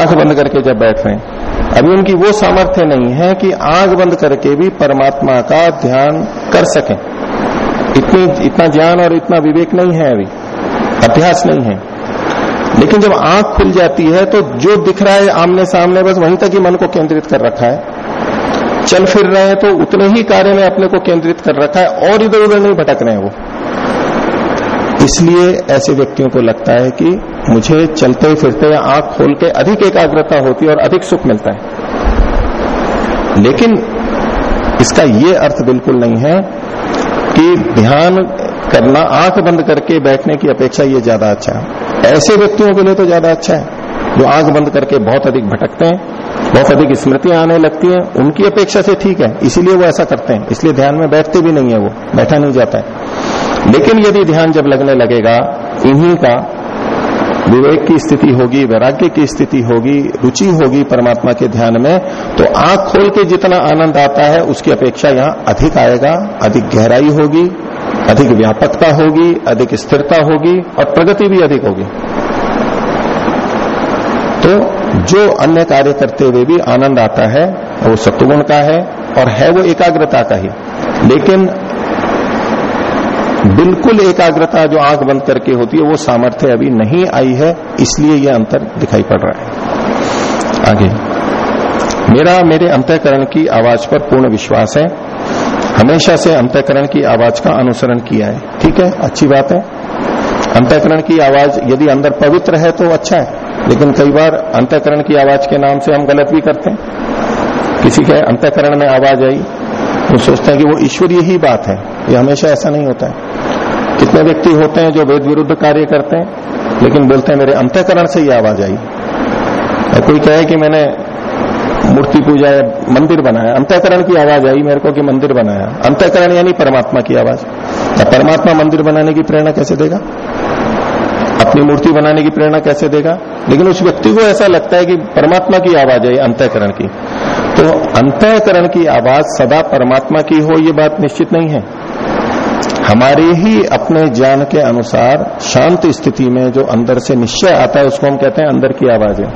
आँख बंद करके जब बैठ रहे हैं। अभी उनकी वो सामर्थ्य नहीं है कि आँख बंद करके भी परमात्मा का ध्यान कर सकें। इतनी, इतना ज्ञान और इतना विवेक नहीं है अभी। अभ्यास नहीं है। लेकिन जब आँख खुल जाती है तो जो दिख रहा है आमने सामने बस वहीं तक ही मन को केंद्रित कर रखा है। चल फिर रहे हैं तो उतने ही कार्य में अपने को केंद्रित कर रखा है और इधर उधर नहीं भटक रहे हैं वो। इसलिए ऐसे व्यक्तियों को लगता है कि मुझे चलते फिरते आँख खोल के अधिक एकाग्रता होती है और अधिक सुख मिलता है। लेकिन इसका ये अर्थ बिल्कुल नहीं है कि ध्यान करना, आँख बंद करके बैठने की अपेक्षा ये ज़्यादा अच्छा है। ऐसे व्यक्तियों के लिए तो ज़्यादा अच्छा है, जो आँख बंद करके बहुत अधिक भटकते हैं, बहुत अधिक स्मृतियाँ आने लगती हैं, उनकी अपेक्षा से ठीक है, इसीलिए वो ऐसा करते हैं। इसलिए ध्यान में बैठते भी नहीं है वो, बैठा नहीं जाता है। लेकिन यदि ध्यान जब लगने लगेगा, इन्हीं का विवेक की स्थिति होगी, वैराग्य की स्थिति होगी, रुचि होगी परमात्मा के ध्यान में तो आँख खोल के जितना आनंद आता है, उसकी अपेक्षा यहाँ अधिक आएगा, अधिक गहराई होगी, अधिक व्यापकता होगी, अधिक स्थिरता होगी और प्रगति भी अधिक होगी। तो जो अन्य कार्य करते हुए भी आनंद आता है, वो सत्वगुण का है और है वो एकाग्रता का ही। लेकिन बिल्कुल एकाग्रता जो आँख बंद करके होती है, वो सामर्थ्य अभी नहीं आई है, इसलिए यह अंतर दिखाई पड़ रहा है। आगे। मेरा, मेरे अंतकरण की आवाज़ पर पूर्ण विश्वास है। हमेशा से अंतकरण की आवाज़ का अनुसरण किया है। ठीक है? अच्छी बात है। अंतकरण की आवाज़ यदि अंदर पवित्र है तो अच्छा है, लेकिन कई बार अंतकरण की आवाज़ के नाम से हम गलत भी करते हैं। किसी के अंतकरण में आवाज़ आई, वो सोचते हैं कि वो ईश्वरीय ही बात है। ये हमेशा ऐसा नहीं होता है। कितने व्यक्ति होते हैं जो वेद विरुद्ध कार्य करते हैं? लेकिन बोलते हैं, मेरे अंतकरण से ही आवाज़ आई। कोई कहे कि मैंने मूर्ति पूजा या मंदिर बनाया, अंतकरण की आवाज़ आई मेरे को कि मंदिर बनाया। अंतकरण यानी परमात्मा की आवाज़। तो परमात्मा मंदिर बनाने की प्रेरणा कैसे देगा? अपनी मूर्ति बनाने की प्रेरणा कैसे देगा? लेकिन उस व्यक्ति को ऐसा लगता है कि परमात्मा की आवाज़ आई, अंतकरण की। तो अंतकरण की आवाज़ सदा परमात्मा की हो, ये बात निश्चित नहीं है। हमारे ही अपने ज्ञान के अनुसार शांत स्थिति में जो अंदर से निश्चय आता है, उसको हम कहते हैं अंदर की आवाज़। है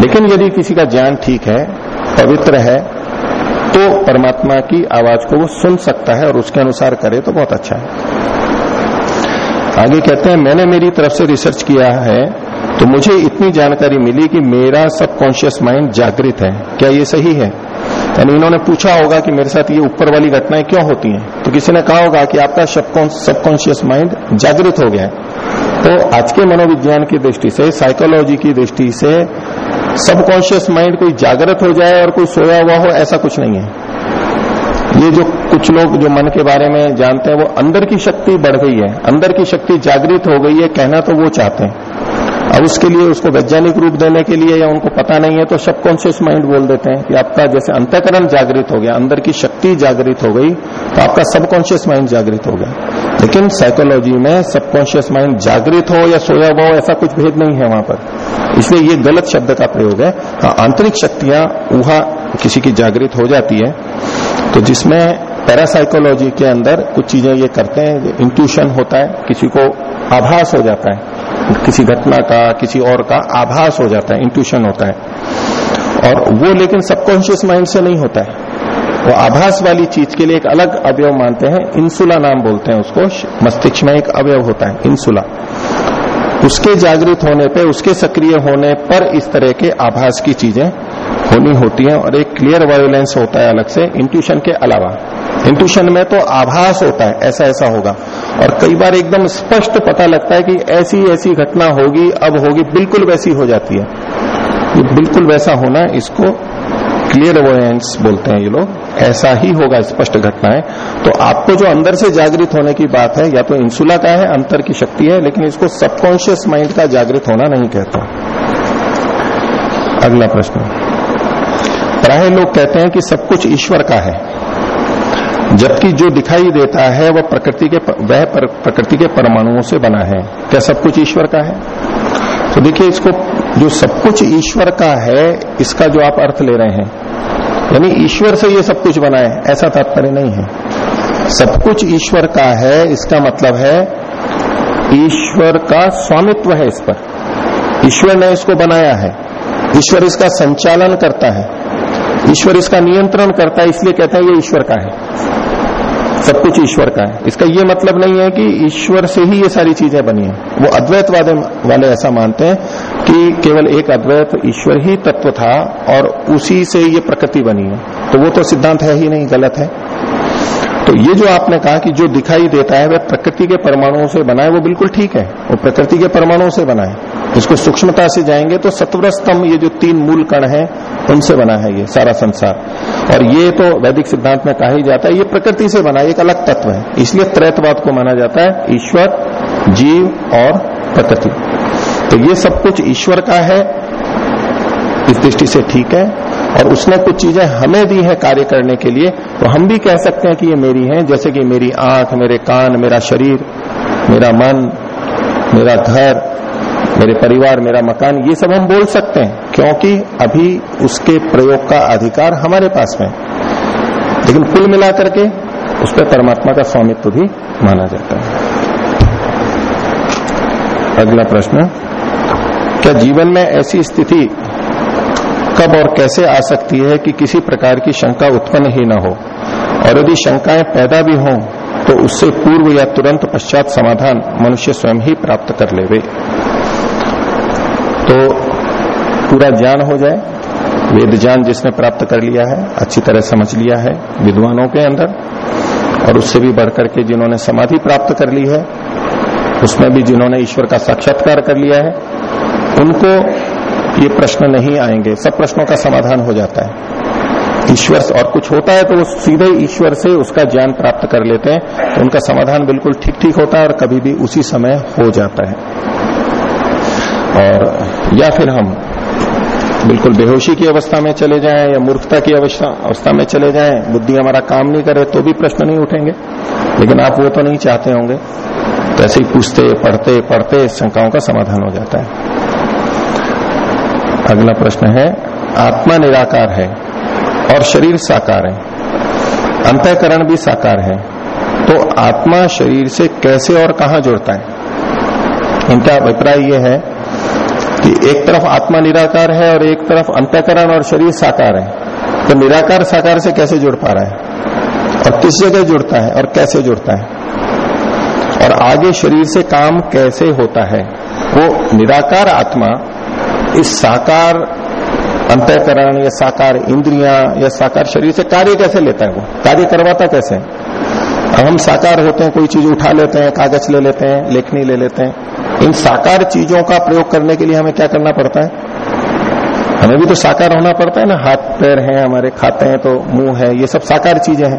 लेकिन यदि किसी का ज्ञान ठीक है, पवित्र है तो परमात्मा की आवाज़ को वो सुन सकता है और उसके अनुसार करे तो बहुत अच्छा है। आगे कहते हैं, मैंने मेरी तरफ़ से रिसर्च किया है तो मुझे इतनी जानकारी मिली कि मेरा सबकॉन्शियस माइंड जागृत है। क्या ये सही है? यानी इन्होंने पूछा होगा कि मेरे साथ ये ऊपर वाली घटनाएँ क्यों होती हैं? तो किसी ने कहा होगा कि आपका सबकॉन्शियस माइंड जागृत हो गया है। तो आज के मनोविज्ञान की दृष्टि से साइकोलॉजी की दृष्टि से सबकॉन्शियस माइंड कोई जागृत हो जाए और कोई सोया हुआ हो, ऐसा कुछ नहीं है। ये जो कुछ लोग जो मन के बारे में जानते हैं, वो अंदर की शक्ति बढ़ गई है। अंदर की शक्ति जागृत हो गई है, कहना तो वो चाहते हैं। अब उसके लिए उसको वैज्ञानिक रूप देने के लिए या उनको पता नहीं है तो सबकॉन्शियस माइंड बोल देते हैं कि आपका जैसे अंतकरण जागृत हो गया, अंदर की शक्ति जागृत हो गई तो आपका सबकॉन्शियस माइंड जागृत हो गया। लेकिन साइकोलॉजी में सबकॉन्शियस माइंड जागृत हो या सोया हुआ हो, ऐसा कुछ भेद नहीं है वहाँ पर। इसलिए ये गलत शब्द का प्रयोग है। हाँ आंतरिक शक्तियाँ वहाँ किसी की जागृत हो जाती है तो जिसमें पैरासाइकोलॉजी के अंदर कुछ चीज़ें ये करते हैं इंट्यूशन होता है, किसी को आभास हो जाता है। किसी घटना का, किसी और का आभास हो जाता है इंट्यूशन होता है। और वो लेकिन सबकॉन्शियस माइंड से नहीं होता है। वो आभास वाली चीज़ के लिए एक अलग अवयव मानते हैं इंसुला नाम बोलते हैं उसको। मस्तिष्क में एक अवयव होता है इंसुला उसके जागृत होने पे, उसके सक्रिय होने पर इस तरह के आभास की चीज़ें होनी होती हैं और एक क्लियर वायोलेंस होता है अलग से इंट्यूशन के अलावा। इंट्यूशन में तो आभास होता है, ऐसा ऐसा होगा। और कई बार एकदम स्पष्ट पता लगता है कि ऐसी ऐसी घटना होगी, अब होगी, बिल्कुल वैसी हो जाती है। ये बिल्कुल वैसा होना, इसको क्लियर अवोयंस बोलते हैं ये लोग। ऐसा ही होगा स्पष्ट घटनाएँ। तो आपको जो अंदर से जागृत होने की बात है, या तो इंसुला का है, अंतर की शक्ति है, लेकिन इसको सबकॉन्शियस माइंड का जागृत होना नहीं कहता। अगला प्रश्न। प्राय लोग कहते हैं कि सब कुछ ईश्वर का है। जबकि जो दिखाई देता है, वह प्रकृति के वह प्रकृति के परमाणुओं से बना है। क्या सब कुछ ईश्वर का है? तो देखिए, इसको जो सब कुछ ईश्वर का है, इसका जो आप अर्थ ले रहे हैं, यानी ईश्वर से ये सब कुछ बना है, ऐसा तात्पर्य नहीं है। सब कुछ ईश्वर का है, इसका मतलब है ईश्वर का स्वामित्व है इस पर। ईश्वर ने इसको बनाया है। ईश्वर इसका संचालन करता है। ईश्वर इसका नियंत्रण करता है, इसलिए कहते हैं ये ईश्वर का है। सब कुछ ईश्वर का है। इसका ये मतलब नहीं है कि ईश्वर से ही ये सारी चीज़ें बनी है। वो अद्वैतवाद वाले ऐसा मानते हैं कि केवल एक अद्वैत ईश्वर ही तत्व था और उसी से ये प्रकृति बनी है। तो वो तो सिद्धांत है ही नहीं, गलत है। तो ये जो आपने कहा कि जो दिखाई देता है, वह प्रकृति के परमाणुओं से बना है, वो बिल्कुल ठीक है। वो प्रकृति के परमाणुओं से बना है। इसको सूक्ष्मता से जाएँगे तो सत्वर स्तंभ ये जो तीन मूल कण है उनसे बना है ये सारा संसार। और ये तो वैदिक सिद्धांत में कहा ही जाता है, ये प्रकृति से बना, एक अलग तत्व है। इसलिए त्रैतवाद को माना जाता है ईश्वर, जीव और प्रकृति। तो ये सब कुछ ईश्वर का है, इस दृष्टि से ठीक है, और उसने कुछ चीज़ें हमें दी है कार्य करने के लिए तो हम भी कह सकते हैं कि ये मेरी है, जैसे कि मेरी आँख, मेरे कान, मेरा शरीर, मेरा मन, मेरा घर मेरे परिवार, मेरा मकान, ये सब हम बोल सकते हैं, क्योंकि अभी उसके प्रयोग का अधिकार हमारे पास में लेकिन कुल मिलाकर के उस पर परमात्मा का स्वामित्व भी माना जाता है। अगला प्रश्न, क्या जीवन में ऐसी स्थिति कब और कैसे आ सकती है कि किसी प्रकार की शंका उत्पन्न ही न हो? और यदि शंकाएँ पैदा भी हों तो उससे पूर्व या तुरंत पश्चात समाधान मनुष्य स्वयं ही प्राप्त कर लेवे। तो पूरा ज्ञान हो जाए। वेद ज्ञान जिसने प्राप्त कर लिया है, अच्छी तरह समझ लिया है विद्वानों के अंदर, और उससे भी बढ़कर के जिन्होंने समाधि प्राप्त कर ली है, उसमें भी जिन्होंने ईश्वर का साक्षात्कार कर लिया है, उनको ये प्रश्न नहीं आएँगे। सब प्रश्नों का समाधान हो जाता है। ईश्वर और कुछ होता है तो वो सीधे ईश्वर से उसका ज्ञान प्राप्त कर लेते हैं। तो उनका समाधान बिल्कुल ठीक ठीक होता है और कभी भी उसी समय हो जाता है। और, या फिर हम बिल्कुल बेहोशी की अवस्था में चले जाएँ या मूर्खता की अवस्था में चले जाएँ, बुद्धि हमारा काम नहीं करे तो भी प्रश्न नहीं उठेंगे। लेकिन आप वो तो नहीं चाहते होंगे। तो ऐसे ही पूछते, पढ़ते पढ़ते शंकाओं का समाधान हो जाता है। अगला प्रश्न है, आत्मा निराकार है और शरीर साकार है। अंतकरण भी साकार है। तो आत्मा शरीर से कैसे और कहा जुड़ता है? इनका अभिप्राय यह है कि एक तरफ़ आत्मा निराकार है और एक तरफ़ अंत्यकरण और शरीर साकार है। तो निराकार साकार से कैसे जुड़ पा रहा है? और किस जगह जुड़ता है और कैसे जुड़ता है? और आगे शरीर से काम कैसे होता है? वो निराकार आत्मा इस साकार अंतकरण या साकार इंद्रियाँ या साकार शरीर से कार्य कैसे लेता है वो? कार्य करवाता कैसे? हम साकार होते हैं, कोई चीज़ उठा लेते हैं, कागज़ ले लेते हैं, लेखनी ले लेते हैं। इन साकार चीज़ों का प्रयोग करने के लिए हमें क्या करना पड़ता है? हमें भी तो साकार होना पड़ता है ना? हाथ, पैर हैं, हमारे खाते हैं तो मुँह है, ये सब साकार चीज़ें हैं।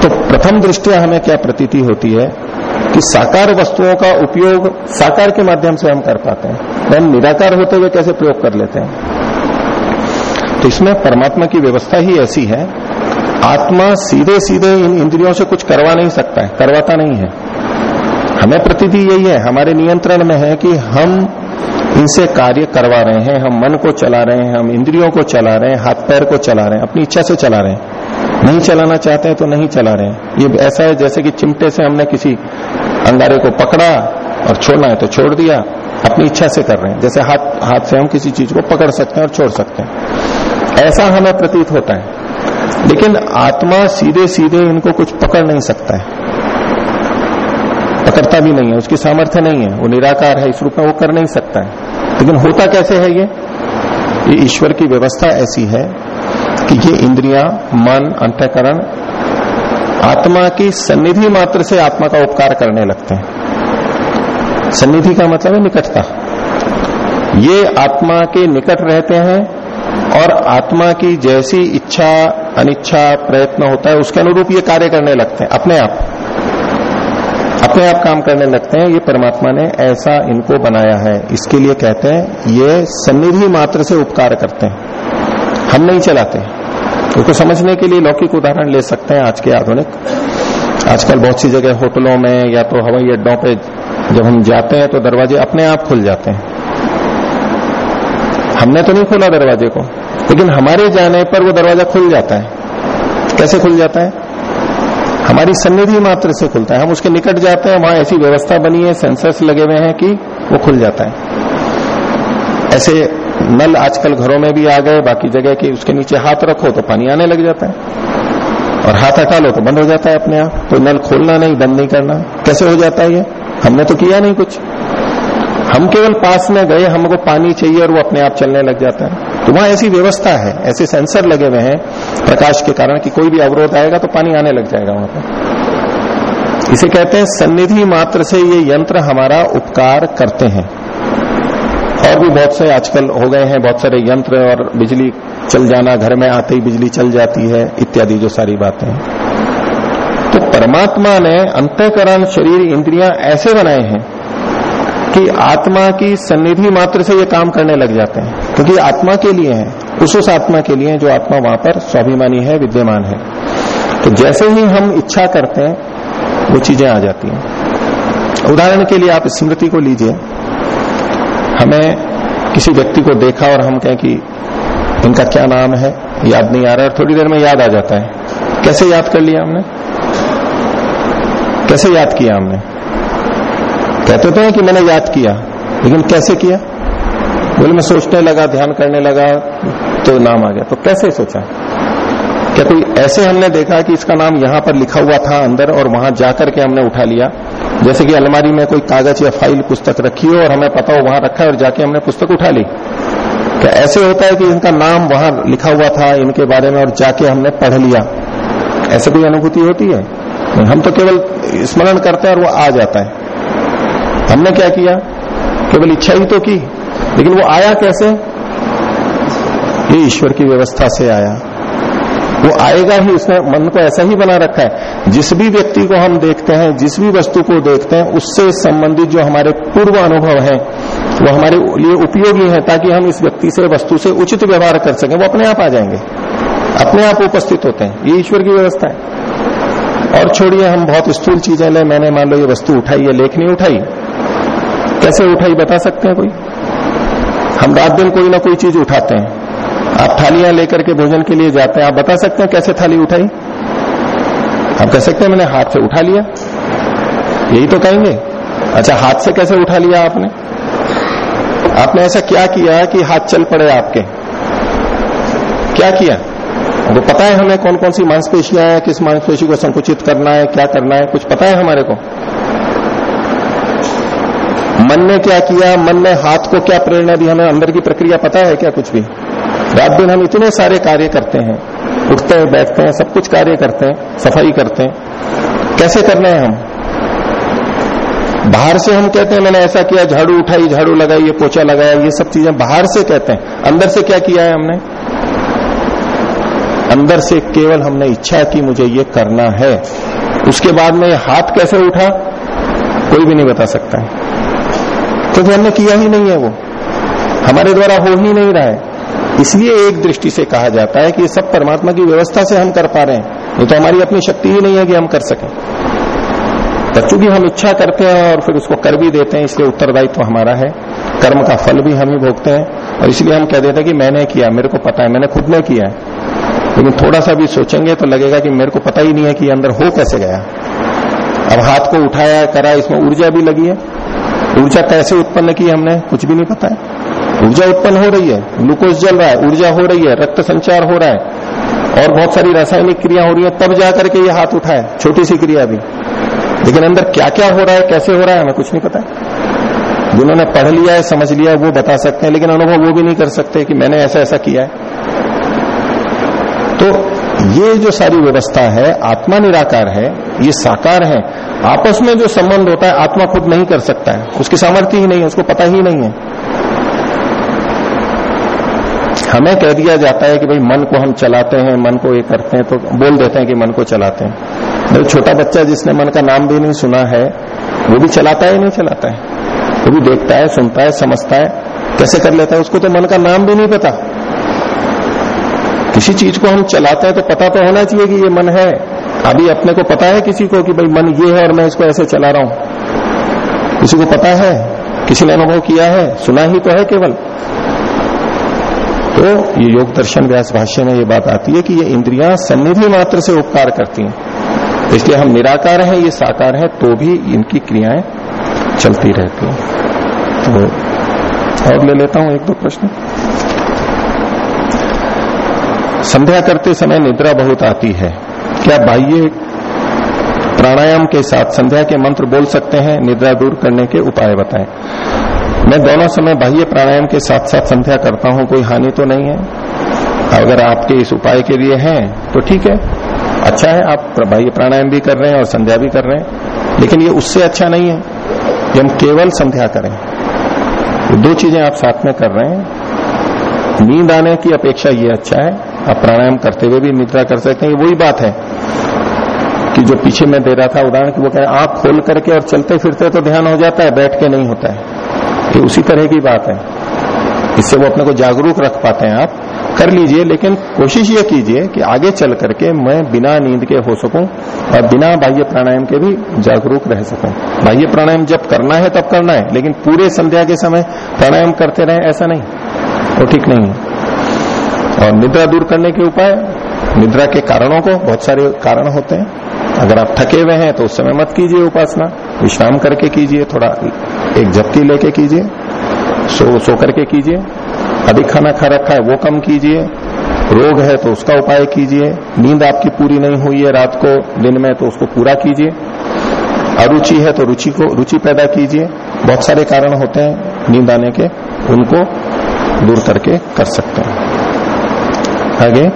तो प्रथम दृष्टिया हमें क्या प्रतीति होती है कि साकार वस्तुओं का उपयोग साकार के माध्यम से हम कर पाते हैं। तो हम निराकार होते हुए कैसे प्रयोग कर लेते हैं? तो इसमें परमात्मा की व्यवस्था ही ऐसी है, आत्मा सीधे सीधे इन इंद्रियों से कुछ करवा नहीं सकता है, करवाता नहीं है। हमें प्रतिथि यही है, हमारे नियंत्रण में है कि हम इनसे कार्य करवा रहे हैं, हम मन को चला रहे हैं, हम इंद्रियों को चला रहे हैं, हाथ पैर को चला रहे हैं, अपनी इच्छा से चला रहे हैं। नहीं चलाना चाहते हैं तो नहीं चला रहे हैं। ये ऐसा है जैसे कि चिमटे से हमने किसी अंगारे को पकड़ा और छोड़ना है तो छोड़ दिया, अपनी इच्छा से कर रहे हैं। जैसे हाथ हाथ से हम किसी चीज़ को पकड़ सकते हैं और छोड़ सकते हैं। ऐसा हमें प्रतीत होता है। लेकिन आत्मा सीधे सीधे इनको कुछ पकड़ नहीं सकता है। पकड़ता भी नहीं है, उसकी सामर्थ्य नहीं है, वो निराकार है, इस रूप में वो कर नहीं सकता है। लेकिन होता कैसे है ये? ये ईश्वर की व्यवस्था ऐसी है कि ये इंद्रिया, मन, अंतकरण, आत्मा की सन्निधि मात्र से आत्मा का उपकार करने लगते हैं। सन्निधि का मतलब है निकटता। ये आत्मा के निकट रहते हैं और आत्मा की जैसी इच्छा, अनिच्छा, प्रयत्न होता है, उसके अनुरूप ये कार्य करने लगते हैं, अपने आप। अपने आप काम करने लगते हैं, ये परमात्मा ने ऐसा इनको बनाया है। इसके लिए कहते हैं, ये सन्निधि मात्र से उपकार करते हैं। हम नहीं चलाते। उसको समझने के लिए लौकिक उदाहरण ले सकते हैं आज के आधुनिक। आजकल बहुत सी जगह होटलों में या तो हवाई अड्डों पे जब हम जाते हैं तो दरवाजे अपने आप खुल जाते हैं। हमने तो नहीं खोला दरवाजे को, लेकिन हमारे जाने पर वो दरवाज़ा खुल जाता है। कैसे खुल जाता है? हमारी सन्निधि मात्र से खुलता है। हम उसके निकट जाते हैं, वहाँ ऐसी व्यवस्था बनी है, सेंसर्स लगे हुए हैं कि वो खुल जाता है। ऐसे नल आजकल घरों में भी आ गए, बाकी जगह के उसके नीचे हाथ रखो तो पानी आने लग जाता है। और हाथ हटा लो तो बंद हो जाता है अपने आप। तो नल खोलना नहीं, बंद नहीं करना। कैसे हो जाता है ये? हमने तो किया नहीं कुछ। हम केवल पास में गए, हमको पानी चाहिए और वो अपने आप चलने लग जाता है। तो वहाँ ऐसी व्यवस्था है, ऐसे सेंसर लगे हुए हैं प्रकाश के कारण कि कोई भी अवरोध आएगा तो पानी आने लग जाएगा वहाँ पर। इसे कहते हैं सन्निधि मात्र से ये यंत्र हमारा उपकार करते हैं। और भी बहुत से आजकल हो गए हैं, बहुत सारे यंत्र और बिजली चल जाना, घर में आते ही बिजली चल जाती है, इत्यादि जो सारी बातें हैं। तो परमात्मा ने अंतकरण शरीर इंद्रियाँ ऐसे बनाए हैं कि आत्मा की सन्निधि मात्र से ये काम करने लग जाते हैं। क्योंकि आत्मा के लिए है, उस उस आत्मा के लिए जो आत्मा वहाँ पर स्वाभिमानी है, विद्यमान है। तो जैसे ही हम इच्छा करते हैं, वो चीज़ें आ जाती हैं। उदाहरण के लिए आप स्मृति को लीजिए। हमें किसी व्यक्ति को देखा और हम कहें कि इनका क्या नाम है, याद नहीं आ रहा और थोड़ी देर में याद आ जाता है। कैसे याद कर लिया हमने? कैसे याद किया हमने? कहते तो हैं कि मैंने याद किया, लेकिन कैसे किया? बोले, मैं सोचने लगा, ध्यान करने लगा तो नाम आ गया। तो कैसे सोचा? क्या कोई ऐसे हमने देखा कि इसका नाम यहाँ पर लिखा हुआ था अंदर और वहाँ जाकर के हमने उठा लिया? जैसे कि अलमारी में कोई कागज़ या फ़ाइल, पुस्तक रखी हो और हमें पता हो वहाँ रखा है और जाके हमने पुस्तक उठा ली। क्या ऐसे होता है कि इनका नाम वहाँ लिखा हुआ था, इनके बारे में और जाके हमने पढ़ लिया? ऐसे कोई अनुभूति होती है? हम तो केवल स्मरण करते हैं और वो आ जाता है। हमने क्या किया? केवल इच्छा ही तो की। लेकिन वो आया कैसे? ये ईश्वर की व्यवस्था से आया। वो आएगा ही, उसने मन को ऐसा ही बना रखा है। जिस भी व्यक्ति को हम देखते हैं, जिस भी वस्तु को देखते हैं, उससे संबंधित जो हमारे पूर्व अनुभव है, वो हमारे लिए उपयोगी है, ताकि हम इस व्यक्ति से, वस्तु से उचित व्यवहार कर सकें। वो अपने आप आ जाएँगे। अपने आप उपस्थित होते हैं। ये ईश्वर की व्यवस्था है। और छोड़िए, हम बहुत स्थूल चीज़ें ले। मैंने मान लो ये वस्तु उठाई है लेखनी उठाई। कैसे उठाई बता सकते हैं कोई? हम रात दिन कोई ना कोई चीज़ उठाते हैं। आप थालियाँ लेकर के भोजन के लिए जाते हैं। आप बता सकते हैं कैसे थाली उठाई? आप कह सकते हैं मैंने हाथ से उठा लिया। यही तो कहेंगे। अच्छा हाथ से कैसे उठा लिया आपने? आपने ऐसा क्या किया कि हाथ चल पड़े आपके? क्या किया? वो पता है हमें कौन कौन सी मांसपेशियाँ हैं, किस मांसपेशी को संकुचित करना है, क्या करना है? कुछ पता है हमारे को? मन ने क्या किया? मन ने हाथ को क्या प्रेरणा दी? हमें अंदर की प्रक्रिया पता है क्या कुछ भी? रात दिन हम इतने सारे कार्य करते हैं। उठते हैं, बैठते हैं, सब कुछ कार्य करते हैं, सफ़ाई करते हैं। कैसे करना है हम? बाहर से हम कहते हैं, मैंने ऐसा किया, झाड़ू उठाई, झाड़ू लगाई, ये पोछा लगाया, ये सब चीज़ें बाहर से कहते हैं। अंदर से क्या किया है हमने? अंदर से केवल हमने इच्छा की मुझे ये करना है। उसके बाद में हाथ कैसे उठा? कोई भी नहीं बता सकता है। क्योंकि हमने किया ही नहीं है वो। हमारे द्वारा हो ही नहीं रहा है। इसलिए एक दृष्टि से कहा जाता है कि ये सब परमात्मा की व्यवस्था से हम कर पा रहे हैं। ये तो हमारी अपनी शक्ति ही नहीं है कि हम कर सकें। पर चूँकि हम इच्छा करते हैं और फिर उसको कर भी देते हैं, इसलिए उत्तरदायित्व तो हमारा है। कर्म का फल भी हम ही भोगते हैं। और इसलिए हम कह देते हैं कि मैंने किया, मेरे को पता है, मैंने खुद ने किया है। लेकिन थोड़ा सा भी सोचेंगे तो लगेगा कि मेरे को पता ही नहीं है कि अंदर हो कैसे गया। अब हाथ को उठाया, करा, इसमें ऊर्जा भी लगी है। ऊर्जा कैसे उत्पन्न की हमने? कुछ भी नहीं पता है। ऊर्जा उत्पन्न हो रही है, ग्लूकोज जल रहा है, ऊर्जा हो रही है, रक्त संचार हो रहा है, और बहुत सारी रासायनिक क्रिया हो रही है, तब जाकर के ये हाथ उठाए, छोटी सी क्रिया भी। लेकिन अंदर क्या क्या हो रहा है, कैसे हो रहा है, हमें कुछ नहीं पता जिन्होंने पढ़ लिया है, समझ लिया है, वो बता सकते हैं, लेकिन अनुभव वो भी नहीं कर सकते कि मैंने ऐसा ऐसा किया है। तो ये जो सारी व्यवस्था है, आत्मा निराकार है, ये साकार है आपस में जो संबंध होता है, आत्मा खुद नहीं कर सकता है। उसकी सामर्थ्य ही नहीं है, उसको पता ही नहीं है। हमें कह दिया जाता है कि भाई, मन को हम चलाते हैं, मन को ये करते हैं तो बोल देते हैं कि मन को चलाते हैं। भाई, छोटा बच्चा जिसने मन का नाम भी नहीं सुना है, वो भी चलाता है नहीं चलाता है? वो भी देखता है, सुनता है, समझता है। कैसे कर लेता है? उसको तो मन का नाम भी नहीं पता। किसी चीज़ को हम चलाते हैं तो पता तो होना चाहिए कि ये मन है। अभी अपने को पता है किसी को कि भाई मन ये है और मैं इसको ऐसे चला रहा हूँ। किसी को पता है? किसी ने अनुभव किया है? सुना ही तो है केवल। तो ये योग दर्शन व्यास भाष्य में ये बात आती है कि ये इंद्रियाँ सन्निधि मात्र से उपकार करती हैं। इसलिए हम निराकार हैं, ये साकार है तो भी इनकी क्रियाएँ चलती रहती हैं। तो और ले लेता हूँ एक दो प्रश्न। संध्या करते समय निद्रा बहुत आती है। क्या बाह्य प्राणायाम के साथ संध्या के मंत्र बोल सकते हैं? निद्रा दूर करने के उपाय बताएँ। मैं दोनों समय बाह्य प्राणायाम के साथ साथ संध्या करता हूँ, कोई हानि तो नहीं है। अगर आपके इस उपाय के लिए है तो ठीक है। अच्छा है, आप बाह्य प्राणायाम भी कर रहे हैं और संध्या भी कर रहे हैं। लेकिन ये उससे अच्छा नहीं है कि हम केवल संध्या करें। तो दो चीज़ें आप साथ में कर रहे हैं। नींद आने की अपेक्षा ये अच्छा है आप प्राणायाम करते हुए भी निद्रा कर सकते हैं वही बात है कि जो पीछे मैं दे रहा था उदाहरण की वो कहे, आँख खोल करके और चलते फिरते तो ध्यान हो जाता है, बैठ के नहीं होता है। ये उसी तरह की बात है। इससे वो अपने को जागरूक रख पाते हैं आप। कर लीजिए, लेकिन कोशिश ये कीजिए कि आगे चल करके मैं बिना नींद के हो सकूँ और बिना बाह्य प्राणायाम के भी जागरूक रह सकूँ। बाह्य प्राणायाम जब करना है, तब करना है, लेकिन पूरे संध्या के समय प्राणायाम करते रहे, ऐसा नहीं। वो ठीक नहीं है। और निद्रा दूर करने के उपाय? निद्रा के कारणों को बहुत सारे कारण होते हैं। अगर आप थके हुए हैं तो उस समय मत कीजिए उपासना। विश्राम करके कीजिए, थोड़ा एक झपकी लेके कीजिए। सो सो करके कीजिए। अधिक खाना खा रखा है, वो कम कीजिए। रोग है तो उसका उपाय कीजिए। नींद आपकी पूरी नहीं हुई है रात को, दिन में तो उसको पूरा कीजिए। अरुचि है तो रुचि को, रुचि पैदा कीजिए। बहुत सारे कारण होते हैं नींद आने के, उनको दूर करके कर सकते हैं। आगे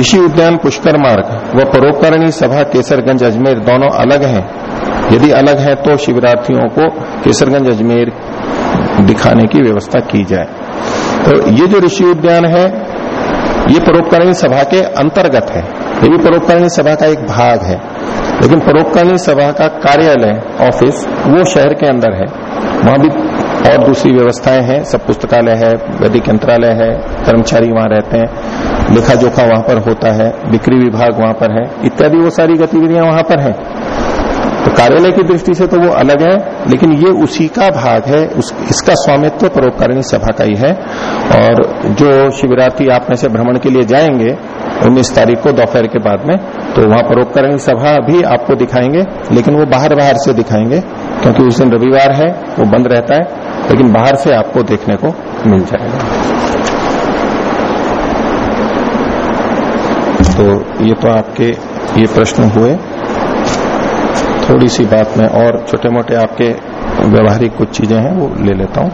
ऋषि उद्यान पुष्कर मार्ग व परोपकरणी सभा, केसरगंज अजमेर दोनों अलग हैं। यदि अलग है तो शिवरार्थियों को केसरगंज अजमेर दिखाने की व्यवस्था की जाए। तो ये जो ऋषि उद्यान है, ये परोपकारिणी सभा के अंतर्गत है। ये भी परोपकारिणी सभा का एक भाग है। लेकिन परोपकारिणी सभा का कार्यालय, ऑफ़िस, वो शहर के अंदर है। वहाँ भी और दूसरी व्यवस्थाएँ हैं। सब पुस्तकालय है, वैदिक यंत्रालय है, कर्मचारी वहाँ रहते हैं। लेखा जोखा वहाँ पर होता है बिक्री विभाग वहाँ पर है इत्यादि वो सारी गतिविधियाँ वहाँ पर है। तो कार्यालय की दृष्टि से तो वो अलग है लेकिन ये उसी का भाग है उस, इसका स्वामित्व परोपकारिणी सभा का ही है। और जो शिवरात्रि आप में से भ्रमण के लिए जाएँगे उन्नीस तारीख को दोपहर के बाद में तो वहाँ परोपकारिणी सभा भी आपको दिखाएँगे लेकिन वो बाहर बाहर से दिखाएँगे क्योंकि उस दिन रविवार है वो बंद रहता है लेकिन बाहर से आपको देखने को मिल जाएगा। तो ये तो आपके ये प्रश्न हुए। थोड़ी सी बात में और छोटे मोटे आपके व्यवहारिक कुछ चीज़ें हैं, वो ले लेता हूँ।